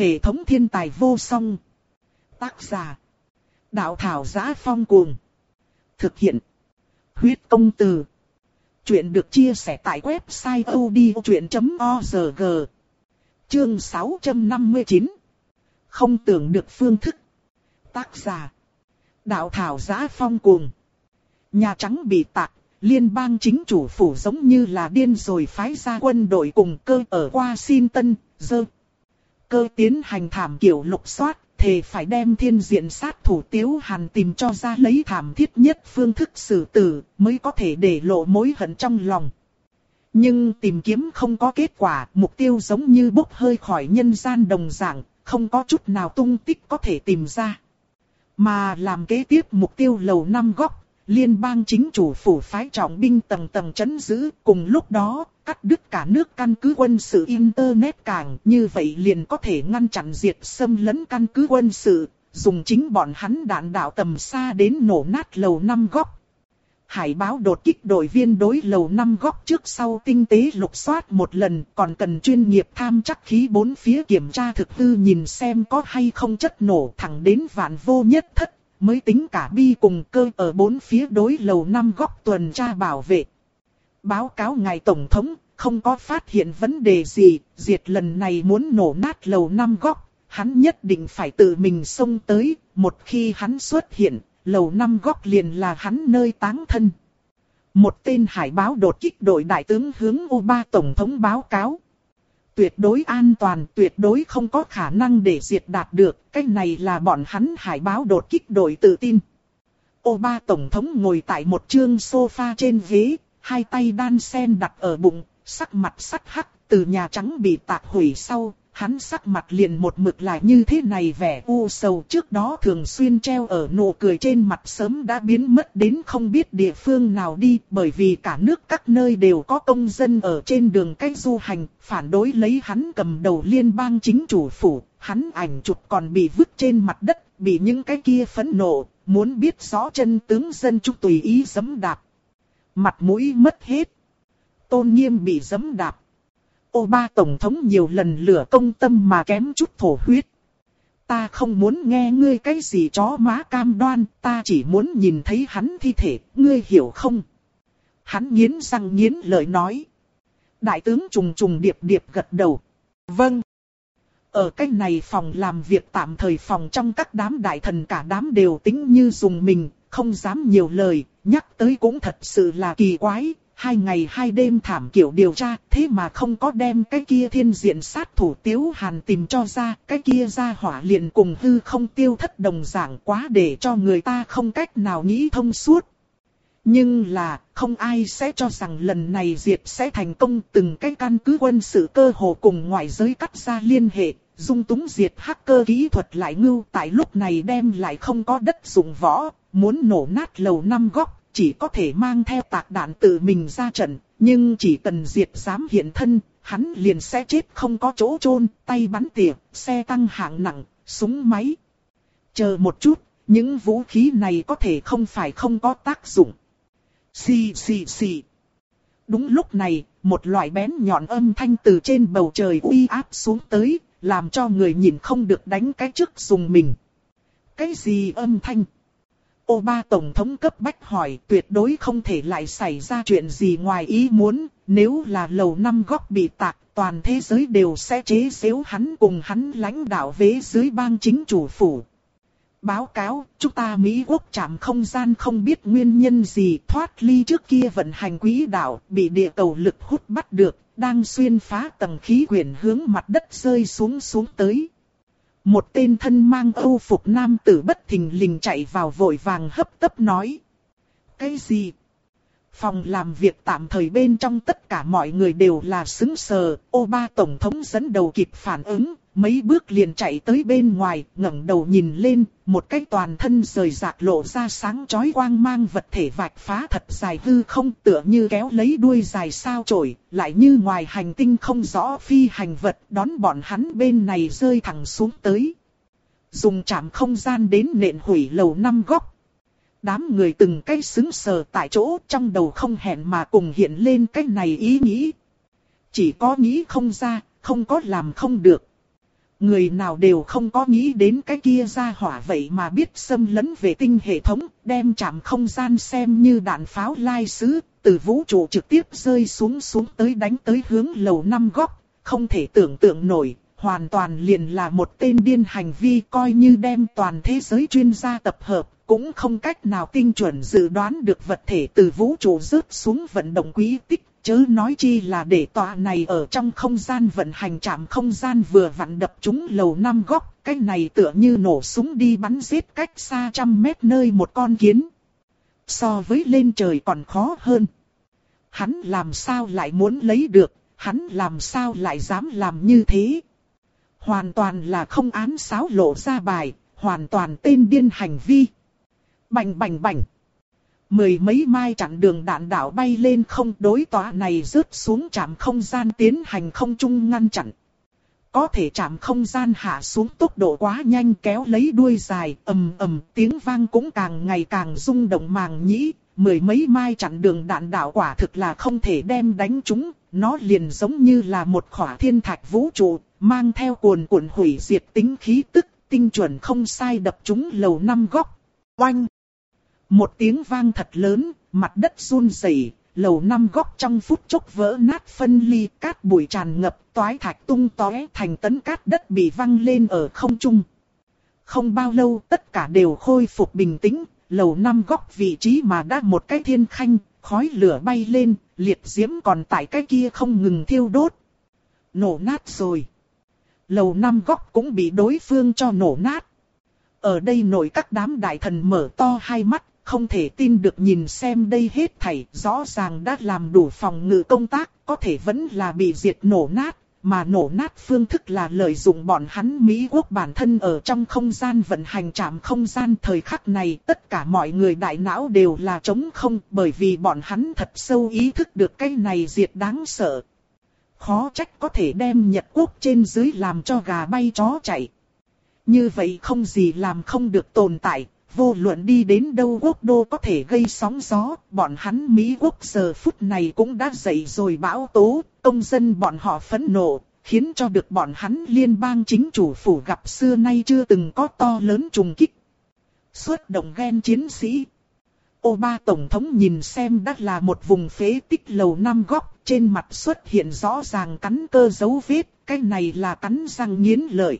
hệ thống thiên tài vô song. Tác giả. Đạo thảo giá phong cuồng. Thực hiện. Huyết công từ. Chuyện được chia sẻ tại website odchuyện.org. Chương 659. Không tưởng được phương thức. Tác giả. Đạo thảo giá phong cuồng. Nhà Trắng bị tạc, liên bang chính chủ phủ giống như là điên rồi phái ra quân đội cùng cơ ở Washington, dơ. Cơ tiến hành thảm kiểu lục soát, thề phải đem thiên diện sát thủ tiếu hàn tìm cho ra lấy thảm thiết nhất phương thức xử tử, mới có thể để lộ mối hận trong lòng. Nhưng tìm kiếm không có kết quả, mục tiêu giống như bốc hơi khỏi nhân gian đồng dạng, không có chút nào tung tích có thể tìm ra. Mà làm kế tiếp mục tiêu lầu năm góc, liên bang chính chủ phủ phái trọng binh tầng tầng chấn giữ, cùng lúc đó, cắt đứt cả nước căn cứ quân sự Internet càng, như vậy liền có thể ngăn chặn diệt xâm lấn căn cứ quân sự, dùng chính bọn hắn đạn đạo tầm xa đến nổ nát lầu năm góc. Hải báo đột kích đội viên đối lầu năm góc trước sau tinh tế lục soát một lần, còn cần chuyên nghiệp tham chắc khí bốn phía kiểm tra thực hư nhìn xem có hay không chất nổ thẳng đến vạn vô nhất thất, mới tính cả bi cùng cơ ở bốn phía đối lầu năm góc tuần tra bảo vệ. Báo cáo ngài Tổng thống, không có phát hiện vấn đề gì, diệt lần này muốn nổ nát lầu năm góc, hắn nhất định phải tự mình xông tới, một khi hắn xuất hiện, lầu năm góc liền là hắn nơi táng thân. Một tên hải báo đột kích đội đại tướng hướng U3 Tổng thống báo cáo. Tuyệt đối an toàn, tuyệt đối không có khả năng để diệt đạt được, cái này là bọn hắn hải báo đột kích đội tự tin. Ô ba Tổng thống ngồi tại một chương sofa trên ghế, hai tay đan sen đặt ở bụng, sắc mặt sắt hắc, từ Nhà Trắng bị tạc hủy sau, hắn sắc mặt liền một mực lại như thế này vẻ u sầu trước đó thường xuyên treo ở nụ cười trên mặt sớm đã biến mất đến không biết địa phương nào đi bởi vì cả nước các nơi đều có công dân ở trên đường cách du hành, phản đối lấy hắn cầm đầu liên bang chính chủ phủ, hắn ảnh chụp còn bị vứt trên mặt đất, bị những cái kia phẫn nộ, muốn biết rõ chân tướng dân chúng tùy ý giấm đạp. Mặt mũi mất hết. Tôn nghiêm bị giấm đạp Ô ba tổng thống nhiều lần lửa công tâm mà kém chút thổ huyết. Ta không muốn nghe ngươi cái gì chó má cam đoan, ta chỉ muốn nhìn thấy hắn thi thể, ngươi hiểu không? Hắn nghiến răng nghiến lời nói. Đại tướng trùng trùng điệp điệp gật đầu. Vâng. Ở cái này phòng làm việc tạm thời phòng trong các đám đại thần cả đám đều tính như dùng mình, không dám nhiều lời, nhắc tới cũng thật sự là kỳ quái, hai ngày hai đêm thảm kiểu điều tra, thế mà không có đem cái kia thiên diện sát thủ tiếu hàn tìm cho ra, cái kia ra hỏa liền cùng hư không tiêu thất đồng dạng quá để cho người ta không cách nào nghĩ thông suốt. Nhưng là, không ai sẽ cho rằng lần này diệt sẽ thành công từng cái căn cứ quân sự cơ hồ cùng ngoại giới cắt ra liên hệ, dung túng diệt hacker kỹ thuật lại ngưu tại lúc này đem lại không có đất dụng võ, muốn nổ nát lầu năm góc chỉ có thể mang theo tạc đạn tự mình ra trận, nhưng chỉ cần diệt dám hiện thân, hắn liền sẽ chết không có chỗ chôn, tay bắn tỉa, xe tăng hạng nặng, súng máy. Chờ một chút, những vũ khí này có thể không phải không có tác dụng. Xì xì xì. Đúng lúc này, một loại bén nhọn âm thanh từ trên bầu trời uy áp xuống tới, làm cho người nhìn không được đánh cái trước dùng mình. Cái gì âm thanh? Ô ba tổng thống cấp bách hỏi tuyệt đối không thể lại xảy ra chuyện gì ngoài ý muốn, nếu là lầu năm góc bị tạc, toàn thế giới đều sẽ chế xếu hắn cùng hắn lãnh đạo vế dưới bang chính chủ phủ. Báo cáo, chúng ta Mỹ quốc chạm không gian không biết nguyên nhân gì thoát ly trước kia vận hành quỹ đạo, bị địa cầu lực hút bắt được, đang xuyên phá tầng khí quyển hướng mặt đất rơi xuống xuống tới. Một tên thân mang âu phục nam tử bất thình lình chạy vào vội vàng hấp tấp nói. Cái gì? Phòng làm việc tạm thời bên trong tất cả mọi người đều là xứng sờ, ô ba tổng thống dẫn đầu kịp phản ứng, mấy bước liền chạy tới bên ngoài, ngẩng đầu nhìn lên, một cái toàn thân rời rạc lộ ra sáng chói quang mang vật thể vạch phá thật dài hư không tựa như kéo lấy đuôi dài sao chổi, lại như ngoài hành tinh không rõ phi hành vật đón bọn hắn bên này rơi thẳng xuống tới. Dùng chạm không gian đến nện hủy lầu năm góc. Đám người từng cái xứng sờ tại chỗ trong đầu không hẹn mà cùng hiện lên cái này ý nghĩ. Chỉ có nghĩ không ra, không có làm không được. người nào đều không có nghĩ đến cái kia ra hỏa vậy mà biết xâm lấn vệ tinh hệ thống, đem chạm không gian xem như đạn pháo lai sứ, từ vũ trụ trực tiếp rơi xuống xuống tới đánh tới hướng lầu năm góc, không thể tưởng tượng nổi, hoàn toàn liền là một tên điên hành vi coi như đem toàn thế giới chuyên gia tập hợp, cũng không cách nào tinh chuẩn dự đoán được vật thể từ vũ trụ rớt xuống vận động quý tích, chớ nói chi là để tòa này ở trong không gian vận hành chạm không gian vừa vặn đập chúng lầu năm góc, cái này tựa như nổ súng đi bắn giết cách xa trăm mét nơi một con kiến. So với lên trời còn khó hơn. Hắn làm sao lại muốn lấy được, hắn làm sao lại dám làm như thế. Hoàn toàn là không án sáo lộ ra bài, hoàn toàn tên điên hành vi. Bành bành bành. Mười mấy mai chặn đường đạn đạo bay lên không đối tòa này rớt xuống chạm không gian tiến hành không trung ngăn chặn. Có thể chạm không gian hạ xuống tốc độ quá nhanh kéo lấy đuôi dài, ầm ầm tiếng vang cũng càng ngày càng rung động màng nhĩ. Mười mấy mai chặn đường đạn đạo quả thực là không thể đem đánh chúng, nó liền giống như là một khỏa thiên thạch vũ trụ, mang theo cuồn cuộn hủy diệt tính khí tức, tinh chuẩn không sai đập chúng lầu năm góc. Oanh! Một tiếng vang thật lớn, mặt đất run rẩy, lầu năm góc trong phút chốc vỡ nát phân ly, cát bụi tràn ngập, toái thạch tung tóe thành tấn cát đất bị văng lên ở không trung. Không bao lâu tất cả đều khôi phục bình tĩnh, lầu năm góc vị trí mà đã một cái thiên khanh, khói lửa bay lên, liệt diễm còn tại cái kia không ngừng thiêu đốt. Nổ nát rồi. Lầu năm góc cũng bị đối phương cho nổ nát. Ở đây nổi các đám đại thần mở to hai mắt, không thể tin được nhìn xem đây hết thảy, rõ ràng đã làm đủ phòng ngự công tác, có thể vẫn là bị diệt nổ nát, mà nổ nát phương thức là lợi dụng bọn hắn Mỹ quốc bản thân ở trong không gian vận hành chạm không gian thời khắc này, tất cả mọi người đại não đều là trống không, bởi vì bọn hắn thật sâu ý thức được cái này diệt đáng sợ. Khó trách có thể đem Nhật Quốc trên dưới làm cho gà bay chó chạy. Như vậy không gì làm không được tồn tại, vô luận đi đến đâu quốc đô có thể gây sóng gió, bọn hắn Mỹ quốc giờ phút này cũng đã dậy rồi bão tố, công dân bọn họ phẫn nộ, khiến cho được bọn hắn liên bang chính chủ phủ gặp xưa nay chưa từng có to lớn trùng kích. Xuất động ghen chiến sĩ. Ô ba Tổng thống nhìn xem đã là một vùng phế tích lầu năm góc, trên mặt xuất hiện rõ ràng cắn cơ dấu vết, cái này là cắn răng nghiến lợi.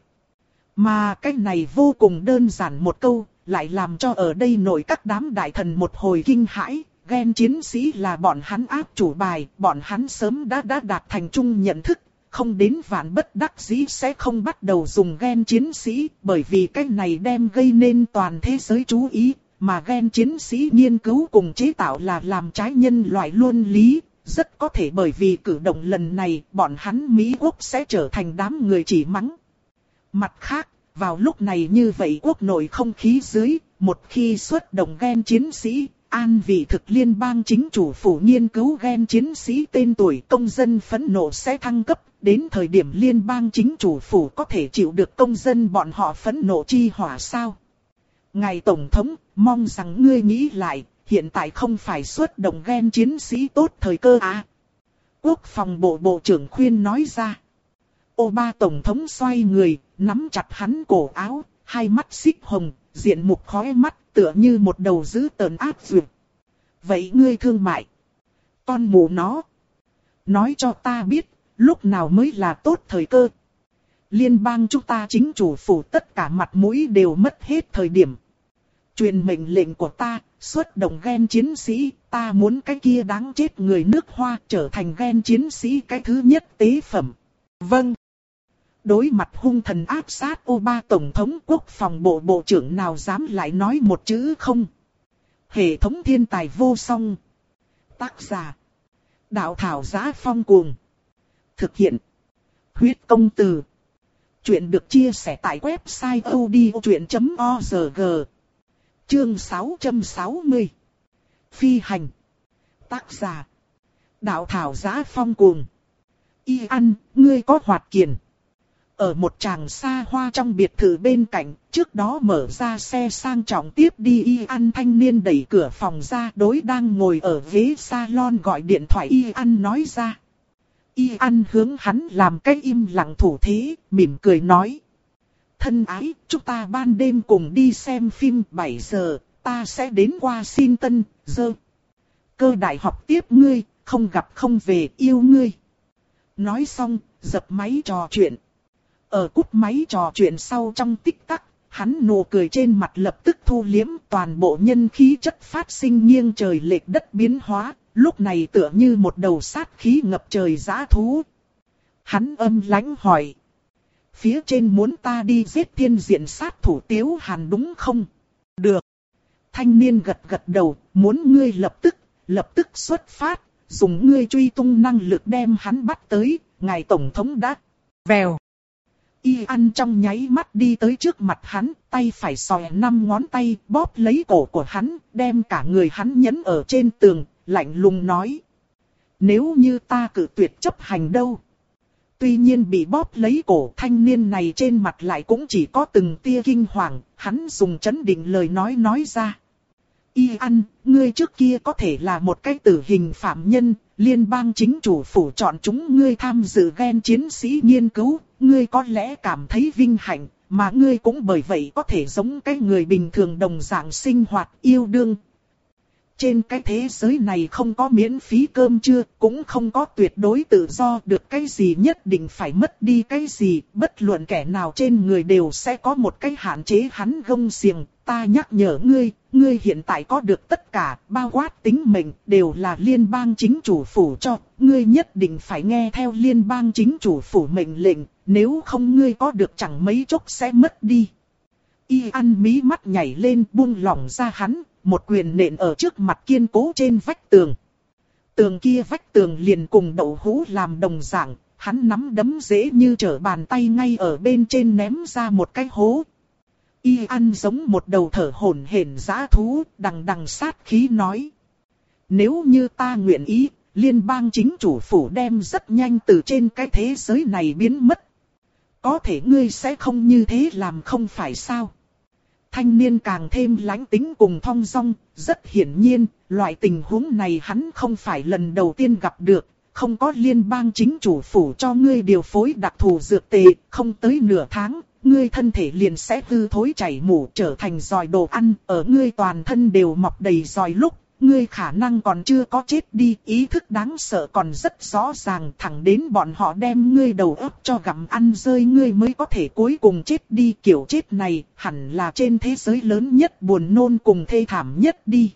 Mà cái này vô cùng đơn giản một câu, lại làm cho ở đây nổi các đám đại thần một hồi kinh hãi. Ghen chiến sĩ là bọn hắn áp chủ bài, bọn hắn sớm đã đã đạt thành chung nhận thức, không đến vạn bất đắc dĩ sẽ không bắt đầu dùng ghen chiến sĩ, bởi vì cái này đem gây nên toàn thế giới chú ý, mà ghen chiến sĩ nghiên cứu cùng chế tạo là làm trái nhân loại luân lý, rất có thể bởi vì cử động lần này bọn hắn Mỹ quốc sẽ trở thành đám người chỉ mắng. Mặt khác, vào lúc này như vậy quốc nội không khí dưới, một khi xuất động gen chiến sĩ, an vị thực liên bang chính chủ phủ nghiên cứu gen chiến sĩ tên tuổi công dân phẫn nộ sẽ thăng cấp, đến thời điểm liên bang chính chủ phủ có thể chịu được công dân bọn họ phẫn nộ chi hỏa sao. Ngài Tổng thống, mong rằng ngươi nghĩ lại, hiện tại không phải xuất động gen chiến sĩ tốt thời cơ à. Quốc phòng bộ bộ trưởng khuyên nói ra. Ô ba Tổng thống xoay người, nắm chặt hắn cổ áo, hai mắt xích hồng, diện mục khói mắt, tựa như một đầu dữ tợn áp duyệt. Vậy ngươi thương mại. Con mù nó. Nói cho ta biết, lúc nào mới là tốt thời cơ. Liên bang chúng ta chính chủ phủ tất cả mặt mũi đều mất hết thời điểm. Truyền mệnh lệnh của ta, xuất động ghen chiến sĩ, ta muốn cái kia đáng chết người nước hoa trở thành ghen chiến sĩ cái thứ nhất tế phẩm. Vâng. Đối mặt hung thần áp sát ô ba tổng thống quốc phòng bộ bộ trưởng nào dám lại nói một chữ không. Hệ thống thiên tài vô song. Tác giả. Đạo thảo giá phong cuồng. Thực hiện. Huyết công từ. Chuyện được chia sẻ tại website odchuyện.org. Chương 660. Phi hành. Tác giả. Đạo thảo giá phong cuồng. Y ăn, ngươi có hoạt kiền. Ở một tràng xa hoa trong biệt thự bên cạnh, trước đó mở ra xe sang trọng tiếp đi y ăn thanh niên đẩy cửa phòng ra đối đang ngồi ở ghế salon gọi điện thoại y ăn nói ra. Y ăn hướng hắn làm cái im lặng thủ thế, mỉm cười nói, thân ái, chúng ta ban đêm cùng đi xem phim 7 giờ, ta sẽ đến qua xin tân, dơ. Cơ đại học tiếp ngươi, không gặp không về yêu ngươi. Nói xong, dập máy trò chuyện. Ở cút máy trò chuyện sau trong tích tắc, hắn nụ cười trên mặt lập tức thu liếm toàn bộ nhân khí chất phát sinh nghiêng trời lệch đất biến hóa, lúc này tựa như một đầu sát khí ngập trời giã thú. Hắn âm lãnh hỏi. Phía trên muốn ta đi giết thiên diện sát thủ tiếu hàn đúng không? Được. Thanh niên gật gật đầu, muốn ngươi lập tức, lập tức xuất phát, dùng ngươi truy tung năng lực đem hắn bắt tới, ngài tổng thống đã. Vèo. Y ăn trong nháy mắt đi tới trước mặt hắn, tay phải sòi năm ngón tay, bóp lấy cổ của hắn, đem cả người hắn nhấn ở trên tường, lạnh lùng nói. Nếu như ta cử tuyệt chấp hành đâu? Tuy nhiên bị bóp lấy cổ thanh niên này trên mặt lại cũng chỉ có từng tia kinh hoàng, hắn dùng chấn định lời nói nói ra. Y ăn, ngươi trước kia có thể là một cái tử hình phạm nhân, liên bang chính chủ phủ chọn chúng ngươi tham dự ghen chiến sĩ nghiên cứu, ngươi có lẽ cảm thấy vinh hạnh, mà ngươi cũng bởi vậy có thể giống cái người bình thường đồng dạng sinh hoạt yêu đương, trên cái thế giới này không có miễn phí cơm chưa, cũng không có tuyệt đối tự do được cái gì nhất định phải mất đi cái gì, bất luận kẻ nào trên người đều sẽ có một cái hạn chế hắn gông xiềng, ta nhắc nhở ngươi, ngươi hiện tại có được tất cả, bao quát tính mệnh, đều là liên bang chính chủ phủ cho, ngươi nhất định phải nghe theo liên bang chính chủ phủ mệnh lệnh, nếu không ngươi có được chẳng mấy chốc sẽ mất đi. Y ăn mí mắt nhảy lên buông lỏng ra hắn, một quyền nện ở trước mặt kiên cố trên vách tường. Tường kia vách tường liền cùng đậu hũ làm đồng dạng, hắn nắm đấm dễ như trở bàn tay ngay ở bên trên ném ra một cái hố. Y ăn giống một đầu thở hổn hển giã thú, đằng đằng sát khí nói. Nếu như ta nguyện ý, liên bang chính chủ phủ đem rất nhanh từ trên cái thế giới này biến mất. Có thể ngươi sẽ không như thế làm không phải sao? Thanh niên càng thêm lãnh tính cùng thong dong, rất hiển nhiên, loại tình huống này hắn không phải lần đầu tiên gặp được, không có liên bang chính chủ phủ cho ngươi điều phối đặc thù dược tệ, không tới nửa tháng, ngươi thân thể liền sẽ hư thối chảy mủ trở thành giòi đồ ăn, ở ngươi toàn thân đều mọc đầy giòi lúc, ngươi khả năng còn chưa có chết đi, ý thức đáng sợ còn rất rõ ràng, thẳng đến bọn họ đem ngươi đầu ấp cho gặm ăn rơi ngươi mới có thể cuối cùng chết đi, kiểu chết này, hẳn là trên thế giới lớn nhất buồn nôn cùng thê thảm nhất đi.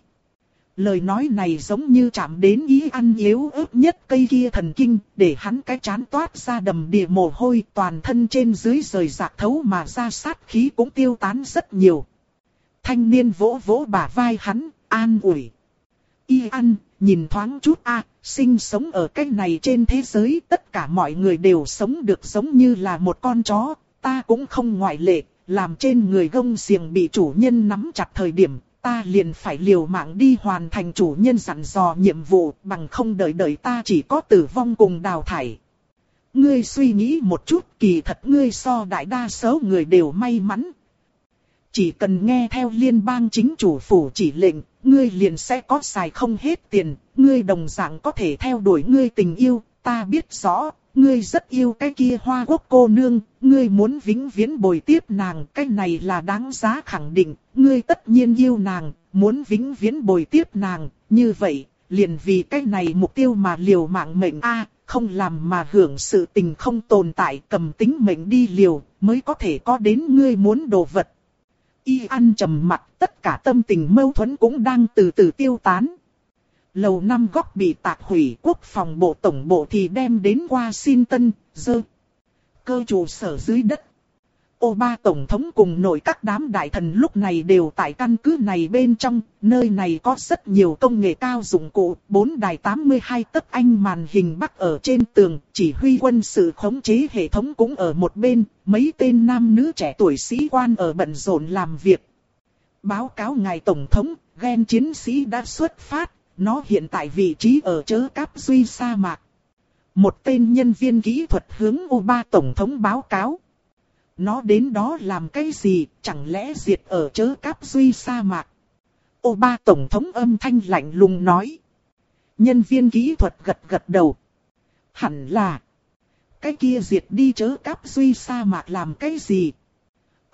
Lời nói này giống như chạm đến ý ăn yếu ớt nhất cây kia thần kinh, để hắn cái chán toát ra đầm địa mồ hôi, toàn thân trên dưới rời rạc thấu mà ra sát khí cũng tiêu tán rất nhiều. Thanh niên vỗ vỗ bả vai hắn, an ủi. Y ăn, nhìn thoáng chút a, sinh sống ở cái này trên thế giới tất cả mọi người đều sống được giống như là một con chó, ta cũng không ngoại lệ, làm trên người gông xiềng bị chủ nhân nắm chặt thời điểm, ta liền phải liều mạng đi hoàn thành chủ nhân dặn dò nhiệm vụ, bằng không đợi đợi ta chỉ có tử vong cùng đào thải. Ngươi suy nghĩ một chút, kỳ thật ngươi so đại đa số người đều may mắn. Chỉ cần nghe theo liên bang chính chủ phủ chỉ lệnh, ngươi liền sẽ có xài không hết tiền, ngươi đồng dạng có thể theo đuổi ngươi tình yêu, ta biết rõ, ngươi rất yêu cái kia hoa quốc cô nương, ngươi muốn vĩnh viễn bồi tiếp nàng, cái này là đáng giá khẳng định, ngươi tất nhiên yêu nàng, muốn vĩnh viễn bồi tiếp nàng, như vậy, liền vì cái này mục tiêu mà liều mạng mệnh a không làm mà hưởng sự tình không tồn tại, cầm tính mệnh đi liều, mới có thể có đến ngươi muốn đồ vật, y ăn trầm mặt, tất cả tâm tình mâu thuẫn cũng đang từ từ tiêu tán. Lầu năm góc bị tạc hủy quốc phòng bộ tổng bộ thì đem đến Washington, dơ. Cơ trụ sở dưới đất. Ô ba tổng thống cùng nội các đám đại thần lúc này đều tại căn cứ này bên trong, nơi này có rất nhiều công nghệ cao dụng cụ, bốn đài 82 tấc anh màn hình bắc ở trên tường, chỉ huy quân sự khống chế hệ thống cũng ở một bên, mấy tên nam nữ trẻ tuổi sĩ quan ở bận rộn làm việc. Báo cáo ngài tổng thống, ghen chiến sĩ đã xuất phát, nó hiện tại vị trí ở chớ cáp duy sa mạc. Một tên nhân viên kỹ thuật hướng U3 tổng thống báo cáo. Nó đến đó làm cái gì, chẳng lẽ diệt ở chớ cáp duy sa mạc. Ô ba tổng thống âm thanh lạnh lùng nói. Nhân viên kỹ thuật gật gật đầu. Hẳn là. Cái kia diệt đi chớ cáp duy sa mạc làm cái gì?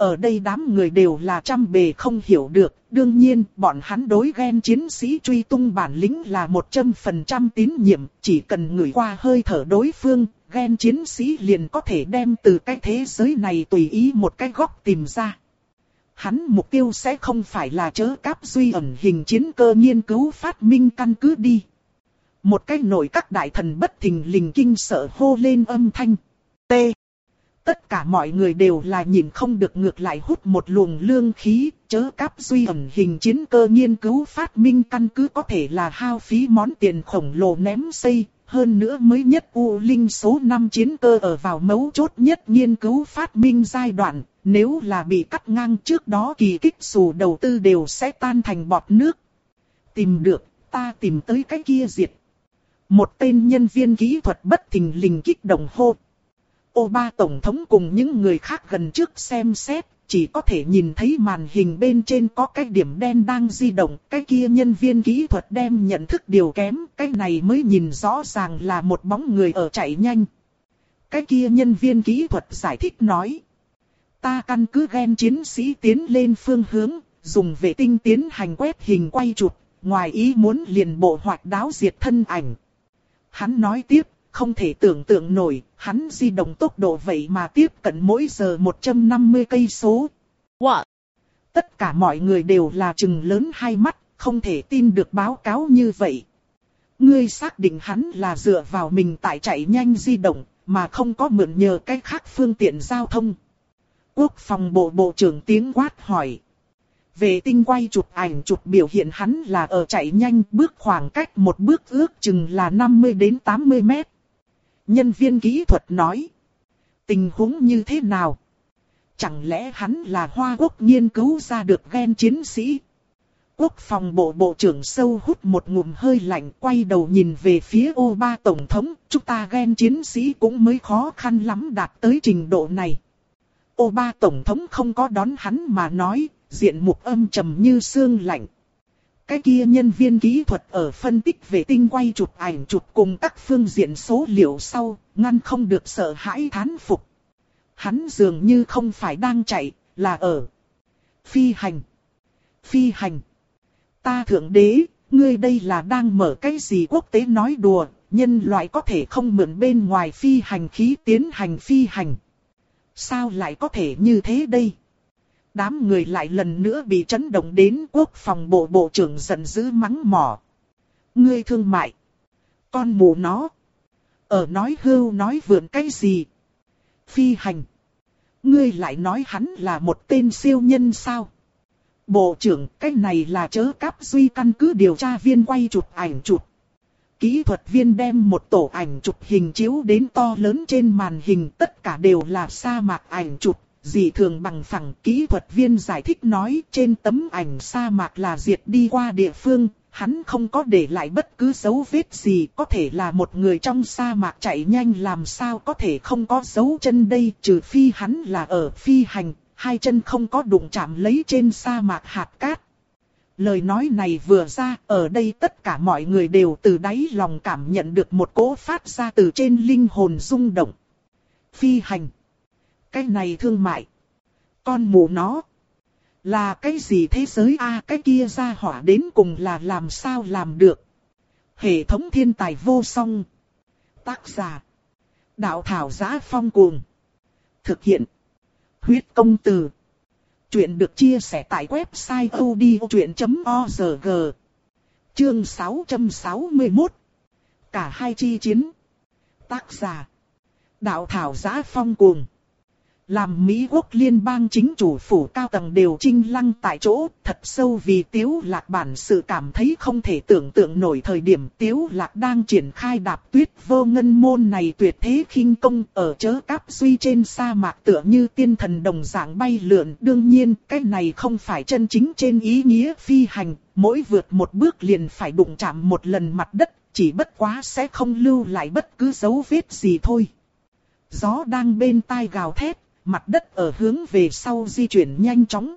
ở đây đám người đều là trăm bề không hiểu được, đương nhiên bọn hắn đối ghen chiến sĩ truy tung bản lĩnh là một trăm phần trăm tín nhiệm, chỉ cần ngửi qua hơi thở đối phương, ghen chiến sĩ liền có thể đem từ cái thế giới này tùy ý một cái góc tìm ra. Hắn mục tiêu sẽ không phải là chớ cáp duy ẩn hình chiến cơ nghiên cứu phát minh căn cứ đi. Một cái nổi các đại thần bất thình lình kinh sợ hô lên âm thanh. T. Tất cả mọi người đều là nhìn không được ngược lại hút một luồng lương khí, chớ cáp duy ẩn hình chiến cơ nghiên cứu phát minh căn cứ có thể là hao phí món tiền khổng lồ ném xây, hơn nữa mới nhất U Linh số 5 chiến cơ ở vào mấu chốt nhất nghiên cứu phát minh giai đoạn, nếu là bị cắt ngang trước đó kỳ kích xù đầu tư đều sẽ tan thành bọt nước. Tìm được, ta tìm tới cái kia diệt. Một tên nhân viên kỹ thuật bất thình lình kích động hô. Ô ba tổng thống cùng những người khác gần trước xem xét, chỉ có thể nhìn thấy màn hình bên trên có cái điểm đen đang di động, cái kia nhân viên kỹ thuật đem nhận thức điều kém, cái này mới nhìn rõ ràng là một bóng người ở chạy nhanh. Cái kia nhân viên kỹ thuật giải thích nói. Ta căn cứ ghen chiến sĩ tiến lên phương hướng, dùng vệ tinh tiến hành quét hình quay chụp, ngoài ý muốn liền bộ hoạt đáo diệt thân ảnh. Hắn nói tiếp, không thể tưởng tượng nổi, hắn di động tốc độ vậy mà tiếp cận mỗi giờ 150 cây số. What? Tất cả mọi người đều là chừng lớn hai mắt, không thể tin được báo cáo như vậy. Ngươi xác định hắn là dựa vào mình tại chạy nhanh di động, mà không có mượn nhờ cách khác phương tiện giao thông. Quốc phòng bộ bộ trưởng tiếng quát hỏi. Về tinh quay chụp ảnh chụp biểu hiện hắn là ở chạy nhanh bước khoảng cách một bước ước chừng là 50 đến 80 mét. Nhân viên kỹ thuật nói. Tình huống như thế nào? Chẳng lẽ hắn là Hoa Quốc nghiên cứu ra được gen chiến sĩ? Quốc phòng bộ bộ trưởng sâu hút một ngụm hơi lạnh quay đầu nhìn về phía ô ba tổng thống. Chúng ta ghen chiến sĩ cũng mới khó khăn lắm đạt tới trình độ này. Ô ba tổng thống không có đón hắn mà nói, diện mục âm trầm như xương lạnh. Cái kia nhân viên kỹ thuật ở phân tích về tinh quay chụp ảnh chụp cùng các phương diện số liệu sau, ngăn không được sợ hãi thán phục. Hắn dường như không phải đang chạy, là ở phi hành. Phi hành. Ta thượng đế, ngươi đây là đang mở cái gì quốc tế nói đùa, nhân loại có thể không mượn bên ngoài phi hành khí tiến hành phi hành. Sao lại có thể như thế đây? Đám người lại lần nữa bị chấn động đến quốc phòng bộ bộ trưởng giận dữ mắng mỏ. Ngươi thương mại. Con mù nó. Ở nói hưu nói vượn cái gì? Phi hành. Ngươi lại nói hắn là một tên siêu nhân sao? Bộ trưởng, cái này là chớ cáp duy căn cứ điều tra viên quay chụp ảnh chụp. Kỹ thuật viên đem một tổ ảnh chụp hình chiếu đến to lớn trên màn hình tất cả đều là sa mạc ảnh chụp, dị thường bằng phẳng kỹ thuật viên giải thích nói trên tấm ảnh sa mạc là diệt đi qua địa phương, hắn không có để lại bất cứ dấu vết gì, có thể là một người trong sa mạc chạy nhanh làm sao có thể không có dấu chân đây, trừ phi hắn là ở phi hành, hai chân không có đụng chạm lấy trên sa mạc hạt cát. Lời nói này vừa ra, ở đây tất cả mọi người đều từ đáy lòng cảm nhận được một cỗ phát ra từ trên linh hồn rung động. Phi hành cái này thương mại. Con mù nó. Là cái gì thế giới a, cái kia ra hỏa đến cùng là làm sao làm được. Hệ thống thiên tài vô song. Tác giả. Đạo thảo giá phong cuồng. Thực hiện. Huyết công từ. Chuyện được chia sẻ tại website odchuyện.org. Chương 661. Cả hai chi chiến. Tác giả. Đạo thảo giá phong cuồng. Làm Mỹ quốc liên bang chính chủ phủ cao tầng đều trinh lăng tại chỗ, thật sâu vì Tiếu Lạc bản sự cảm thấy không thể tưởng tượng nổi thời điểm Tiếu Lạc đang triển khai đạp tuyết vô ngân môn này tuyệt thế khinh công ở chớ cáp suy trên sa mạc tựa như tiên thần đồng dạng bay lượn. Đương nhiên, cái này không phải chân chính trên ý nghĩa phi hành, mỗi vượt một bước liền phải đụng chạm một lần mặt đất, chỉ bất quá sẽ không lưu lại bất cứ dấu vết gì thôi. Gió đang bên tai gào thét, mặt đất ở hướng về sau di chuyển nhanh chóng.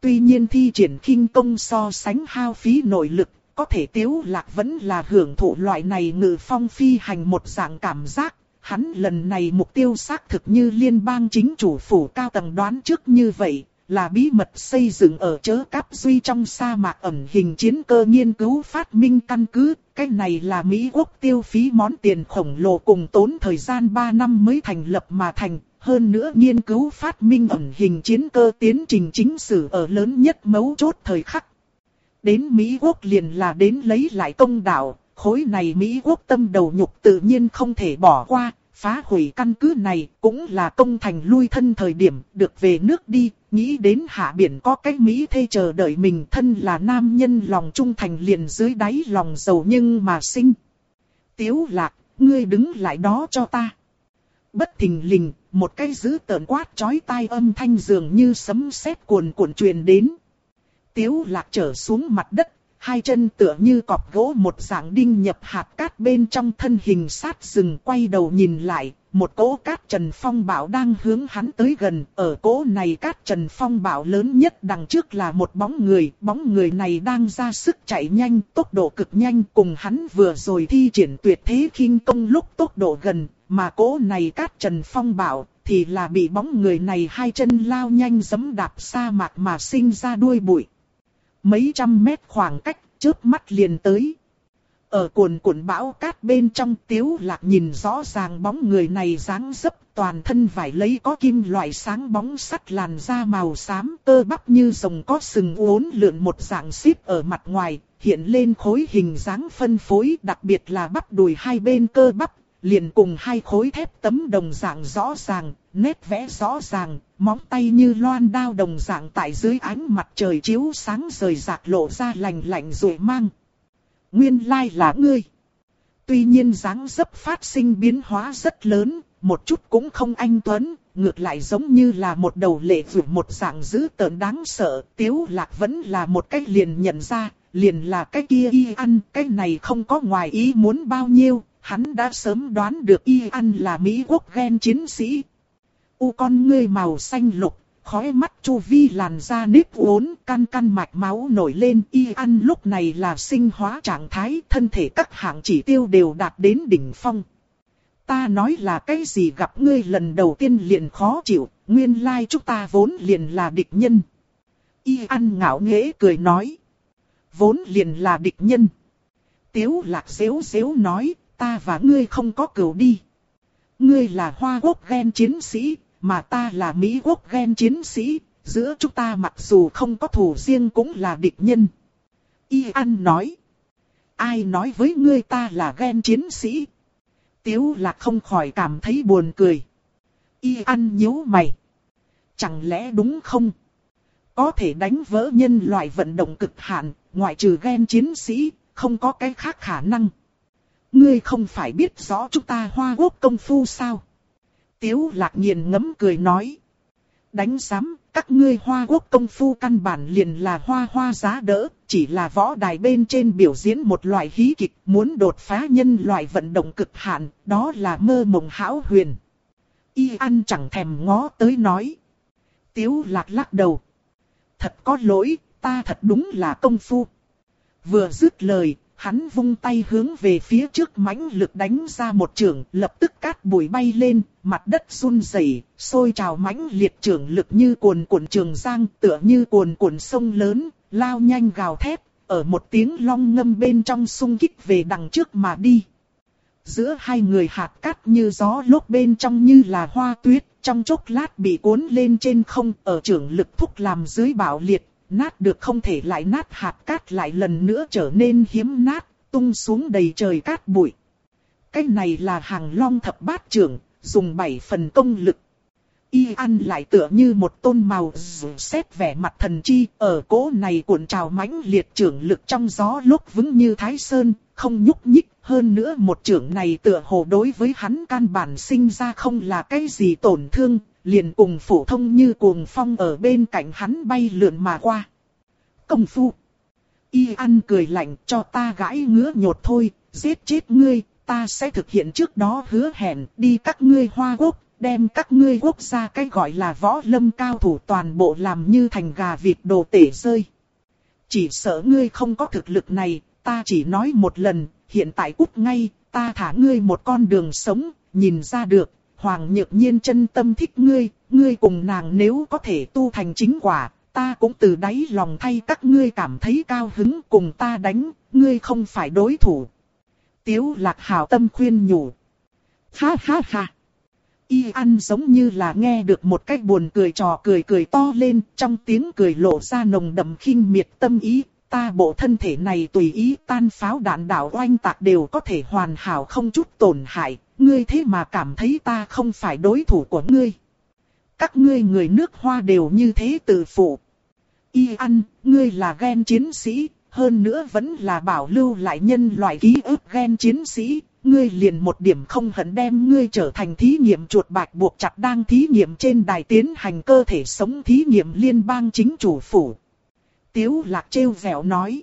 Tuy nhiên thi triển khinh công so sánh hao phí nội lực, có thể tiếu lạc vẫn là hưởng thụ loại này ngự phong phi hành một dạng cảm giác, hắn lần này mục tiêu xác thực như liên bang chính chủ phủ cao tầng đoán trước như vậy, là bí mật xây dựng ở chớ cáp duy trong sa mạc ẩn hình chiến cơ nghiên cứu phát minh căn cứ. Cái này là Mỹ quốc tiêu phí món tiền khổng lồ cùng tốn thời gian 3 năm mới thành lập mà thành. Hơn nữa nghiên cứu phát minh ẩn hình chiến cơ tiến trình chính sử ở lớn nhất mấu chốt thời khắc. Đến Mỹ quốc liền là đến lấy lại công đạo, khối này Mỹ quốc tâm đầu nhục tự nhiên không thể bỏ qua, phá hủy căn cứ này cũng là công thành lui thân thời điểm được về nước đi, nghĩ đến hạ biển có cái Mỹ thê chờ đợi mình thân là nam nhân lòng trung thành liền dưới đáy lòng giàu nhưng mà sinh. Tiếu lạc, ngươi đứng lại đó cho ta. Bất thình lình, một cái giữ tợn quát chói tai âm thanh dường như sấm sét cuồn cuộn truyền đến. Tiếu lạc trở xuống mặt đất, hai chân tựa như cọp gỗ một dạng đinh nhập hạt cát bên trong thân hình sát rừng quay đầu nhìn lại, một cỗ cát trần phong bảo đang hướng hắn tới gần, ở cỗ này cát trần phong bảo lớn nhất đằng trước là một bóng người, bóng người này đang ra sức chạy nhanh, tốc độ cực nhanh. Cùng hắn vừa rồi thi triển tuyệt thế khinh công lúc tốc độ gần, mà cỗ này cát trần phong bảo thì là bị bóng người này hai chân lao nhanh giấm đạp sa mạc mà sinh ra đuôi bụi. Mấy trăm mét khoảng cách, chớp mắt liền tới. Ở cuồn cuộn bão cát bên trong tiếu lạc nhìn rõ ràng bóng người này dáng dấp toàn thân vải lấy có kim loại sáng bóng sắt làn da màu xám cơ bắp như rồng có sừng uốn lượn một dạng xíp ở mặt ngoài, hiện lên khối hình dáng phân phối đặc biệt là bắp đùi hai bên cơ bắp, liền cùng hai khối thép tấm đồng dạng rõ ràng, nét vẽ rõ ràng, móng tay như loan đao đồng dạng tại dưới ánh mặt trời chiếu sáng rời rạc lộ ra lành lạnh rồi mang. Nguyên lai là ngươi. Tuy nhiên dáng dấp phát sinh biến hóa rất lớn, một chút cũng không anh tuấn, ngược lại giống như là một đầu lệ vượt một dạng dữ tợn đáng sợ, tiếu lạc vẫn là một cách liền nhận ra, liền là cái kia y ăn, cái này không có ngoài ý muốn bao nhiêu, hắn đã sớm đoán được y ăn là Mỹ quốc ghen chiến sĩ. U con ngươi màu xanh lục, khói mắt chu vi làn da nếp uốn, căn căn mạch máu nổi lên. Y ăn lúc này là sinh hóa trạng thái, thân thể các hạng chỉ tiêu đều đạt đến đỉnh phong. Ta nói là cái gì gặp ngươi lần đầu tiên liền khó chịu, nguyên lai chúng ta vốn liền là địch nhân. Y ăn ngạo nghễ cười nói. Vốn liền là địch nhân. Tiếu lạc xéo xéo nói, ta và ngươi không có cửu đi. Ngươi là hoa quốc ghen chiến sĩ, mà ta là Mỹ quốc ghen chiến sĩ, giữa chúng ta mặc dù không có thù riêng cũng là địch nhân. Y An nói. Ai nói với ngươi ta là ghen chiến sĩ? Tiếu là không khỏi cảm thấy buồn cười. Y An nhíu mày. Chẳng lẽ đúng không? Có thể đánh vỡ nhân loại vận động cực hạn, ngoại trừ ghen chiến sĩ, không có cái khác khả năng. Ngươi không phải biết rõ chúng ta hoa quốc công phu sao? Tiếu lạc nghiền ngấm cười nói. Đánh giám, các ngươi hoa quốc công phu căn bản liền là hoa hoa giá đỡ, chỉ là võ đài bên trên biểu diễn một loại hí kịch muốn đột phá nhân loại vận động cực hạn, đó là mơ mộng hão huyền. Y ăn chẳng thèm ngó tới nói. Tiếu lạc lắc đầu. Thật có lỗi, ta thật đúng là công phu. Vừa dứt lời, hắn vung tay hướng về phía trước mãnh lực đánh ra một trường, lập tức cát bụi bay lên, mặt đất run rẩy, sôi trào mãnh liệt trường lực như cuồn cuộn trường giang, tựa như cuồn cuộn sông lớn, lao nhanh gào thét, ở một tiếng long ngâm bên trong xung kích về đằng trước mà đi. Giữa hai người hạt cát như gió lốc bên trong như là hoa tuyết, trong chốc lát bị cuốn lên trên không, ở trường lực thúc làm dưới bạo liệt, nát được không thể lại nát hạt cát lại lần nữa trở nên hiếm nát, tung xuống đầy trời cát bụi. Cái này là hàng long thập bát trưởng, dùng bảy phần công lực. Y ăn lại tựa như một tôn màu dù xét vẻ mặt thần chi, ở cố này cuộn trào mãnh liệt trưởng lực trong gió lúc vững như thái sơn, không nhúc nhích, hơn nữa một trưởng này tựa hồ đối với hắn căn bản sinh ra không là cái gì tổn thương, liền cùng phổ thông như cuồng phong ở bên cạnh hắn bay lượn mà qua. Công phu. Y ăn cười lạnh cho ta gãi ngứa nhột thôi, giết chết ngươi, ta sẽ thực hiện trước đó hứa hẹn đi các ngươi hoa quốc, đem các ngươi quốc gia cái gọi là võ lâm cao thủ toàn bộ làm như thành gà vịt đồ tể rơi. Chỉ sợ ngươi không có thực lực này, ta chỉ nói một lần, hiện tại cút ngay, ta thả ngươi một con đường sống, nhìn ra được, Hoàng Nhược Nhiên chân tâm thích ngươi, ngươi cùng nàng nếu có thể tu thành chính quả, ta cũng từ đáy lòng thay các ngươi cảm thấy cao hứng cùng ta đánh, ngươi không phải đối thủ. Tiếu lạc hảo tâm khuyên nhủ. Ha ha ha. Y ăn giống như là nghe được một cách buồn cười trò cười cười to lên, trong tiếng cười lộ ra nồng đậm khinh miệt tâm ý, ta bộ thân thể này tùy ý tan pháo đạn đảo oanh tạc đều có thể hoàn hảo không chút tổn hại, ngươi thế mà cảm thấy ta không phải đối thủ của ngươi. Các ngươi người nước hoa đều như thế tự phụ. Y ăn, ngươi là ghen chiến sĩ, hơn nữa vẫn là bảo lưu lại nhân loại ký ức ghen chiến sĩ, ngươi liền một điểm không hận đem ngươi trở thành thí nghiệm chuột bạch buộc chặt đang thí nghiệm trên đài tiến hành cơ thể sống thí nghiệm liên bang chính chủ phủ. Tiếu lạc trêu vẻo nói.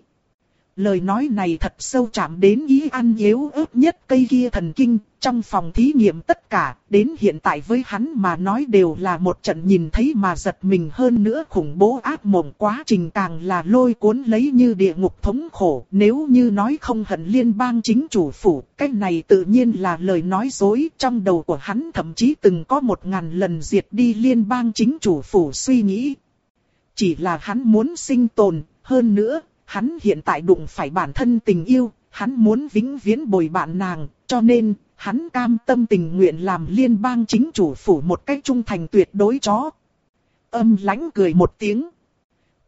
Lời nói này thật sâu chạm đến ý ăn yếu ớt nhất cây kia thần kinh, trong phòng thí nghiệm tất cả, đến hiện tại với hắn mà nói đều là một trận nhìn thấy mà giật mình hơn nữa khủng bố ác mộng quá trình càng là lôi cuốn lấy như địa ngục thống khổ. Nếu như nói không hận liên bang chính chủ phủ, cái này tự nhiên là lời nói dối trong đầu của hắn thậm chí từng có một ngàn lần diệt đi liên bang chính chủ phủ suy nghĩ. Chỉ là hắn muốn sinh tồn, hơn nữa, hắn hiện tại đụng phải bản thân tình yêu, hắn muốn vĩnh viễn bồi bạn nàng, cho nên, hắn cam tâm tình nguyện làm liên bang chính chủ phủ một cách trung thành tuyệt đối chó. Âm lãnh cười một tiếng.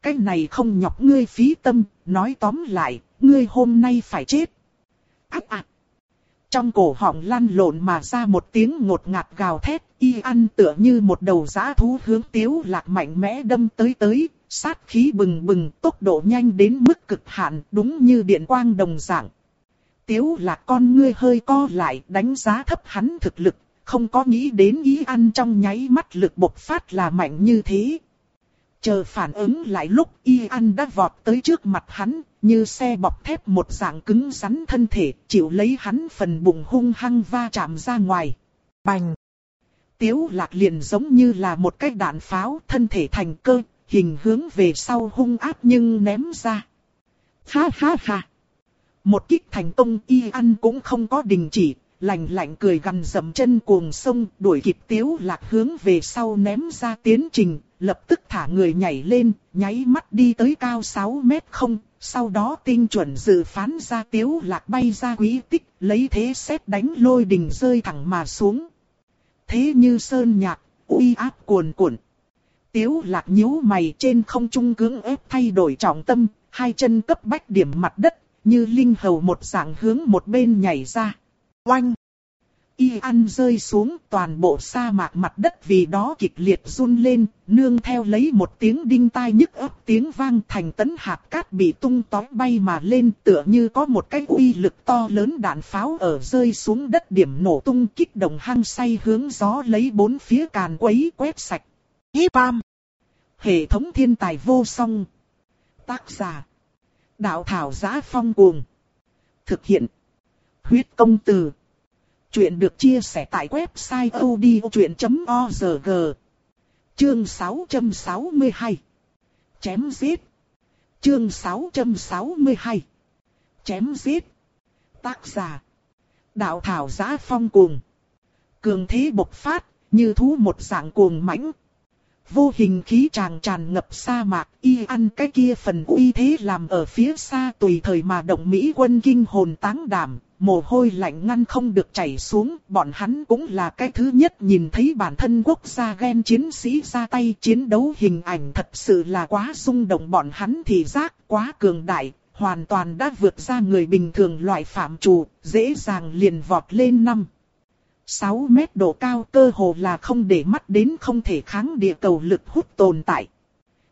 Cái này không nhọc ngươi phí tâm, nói tóm lại, ngươi hôm nay phải chết. Ác ạc. Trong cổ họng lăn lộn mà ra một tiếng ngột ngạt gào thét, y ăn tựa như một đầu giã thú hướng tiếu lạc mạnh mẽ đâm tới tới, sát khí bừng bừng, tốc độ nhanh đến mức cực hạn, đúng như điện quang đồng dạng. Tiếu là con ngươi hơi co lại, đánh giá thấp hắn thực lực, không có nghĩ đến ý ăn trong nháy mắt lực bộc phát là mạnh như thế. Chờ phản ứng lại lúc y ăn đã vọt tới trước mặt hắn, như xe bọc thép một dạng cứng rắn thân thể, chịu lấy hắn phần bụng hung hăng va chạm ra ngoài. Bành! Tiếu lạc liền giống như là một cái đạn pháo, thân thể thành cơ, hình hướng về sau hung áp nhưng ném ra. Ha ha ha! Một kích thành công y ăn cũng không có đình chỉ, lạnh lạnh cười gằn dầm chân cuồng sông đuổi kịp tiếu lạc hướng về sau ném ra tiến trình, lập tức thả người nhảy lên, nháy mắt đi tới cao 6 mét không, sau đó tinh chuẩn dự phán ra tiếu lạc bay ra quý tích, lấy thế xét đánh lôi đình rơi thẳng mà xuống. Thế như sơn nhạc, uy áp cuồn cuộn. Tiếu lạc nhíu mày trên không trung cưỡng ép thay đổi trọng tâm, hai chân cấp bách điểm mặt đất, như linh hầu một dạng hướng một bên nhảy ra. Oanh! Y ăn rơi xuống toàn bộ sa mạc mặt đất vì đó kịch liệt run lên, nương theo lấy một tiếng đinh tai nhức ấp tiếng vang thành tấn hạt cát bị tung tói bay mà lên tựa như có một cái uy lực to lớn đạn pháo ở rơi xuống đất điểm nổ tung kích động hăng say hướng gió lấy bốn phía càn quấy quét sạch. Hi Bam Hệ thống thiên tài vô song. Tác giả. Đạo thảo giá phong cuồng. Thực hiện. Huyết công từ. Chuyện được chia sẻ tại website odchuyện.org Chương 662 Chém giết. Chương 662 Chém giết. Tác giả. Đạo thảo giá phong cuồng. Cường thế bộc phát, như thú một dạng cuồng mãnh. Vô hình khí tràng tràn ngập sa mạc, y ăn cái kia phần uy thế làm ở phía xa tùy thời mà động Mỹ quân kinh hồn táng đảm, mồ hôi lạnh ngăn không được chảy xuống, bọn hắn cũng là cái thứ nhất nhìn thấy bản thân quốc gia ghen chiến sĩ ra tay chiến đấu hình ảnh thật sự là quá sung động bọn hắn thì giác quá cường đại, hoàn toàn đã vượt ra người bình thường loại phạm trù, dễ dàng liền vọt lên năm. 6 mét độ cao cơ hồ là không để mắt đến không thể kháng địa cầu lực hút tồn tại.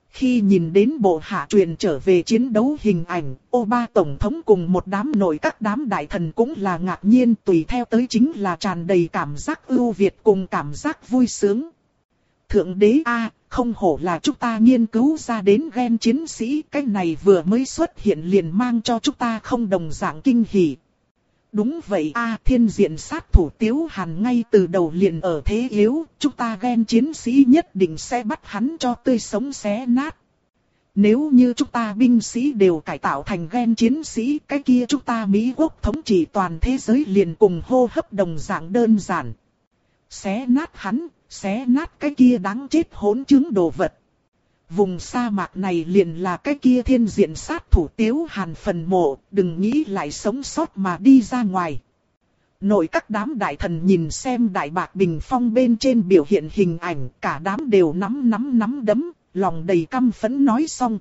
Khi nhìn đến bộ hạ truyền trở về chiến đấu hình ảnh, ô ba tổng thống cùng một đám nội các đám đại thần cũng là ngạc nhiên tùy theo tới chính là tràn đầy cảm giác ưu việt cùng cảm giác vui sướng. Thượng đế A, không hổ là chúng ta nghiên cứu ra đến gen chiến sĩ, cái này vừa mới xuất hiện liền mang cho chúng ta không đồng dạng kinh hỉ. Đúng vậy a thiên diện sát thủ tiếu hàn ngay từ đầu liền ở thế yếu, chúng ta ghen chiến sĩ nhất định sẽ bắt hắn cho tươi sống xé nát. Nếu như chúng ta binh sĩ đều cải tạo thành ghen chiến sĩ, cái kia chúng ta Mỹ quốc thống trị toàn thế giới liền cùng hô hấp đồng dạng đơn giản. Xé nát hắn, xé nát cái kia đáng chết hỗn chứng đồ vật. Vùng sa mạc này liền là cái kia thiên diện sát thủ tiếu hàn phần mộ, đừng nghĩ lại sống sót mà đi ra ngoài. Nội các đám đại thần nhìn xem đại bạc bình phong bên trên biểu hiện hình ảnh, cả đám đều nắm nắm nắm đấm, lòng đầy căm phẫn nói xong.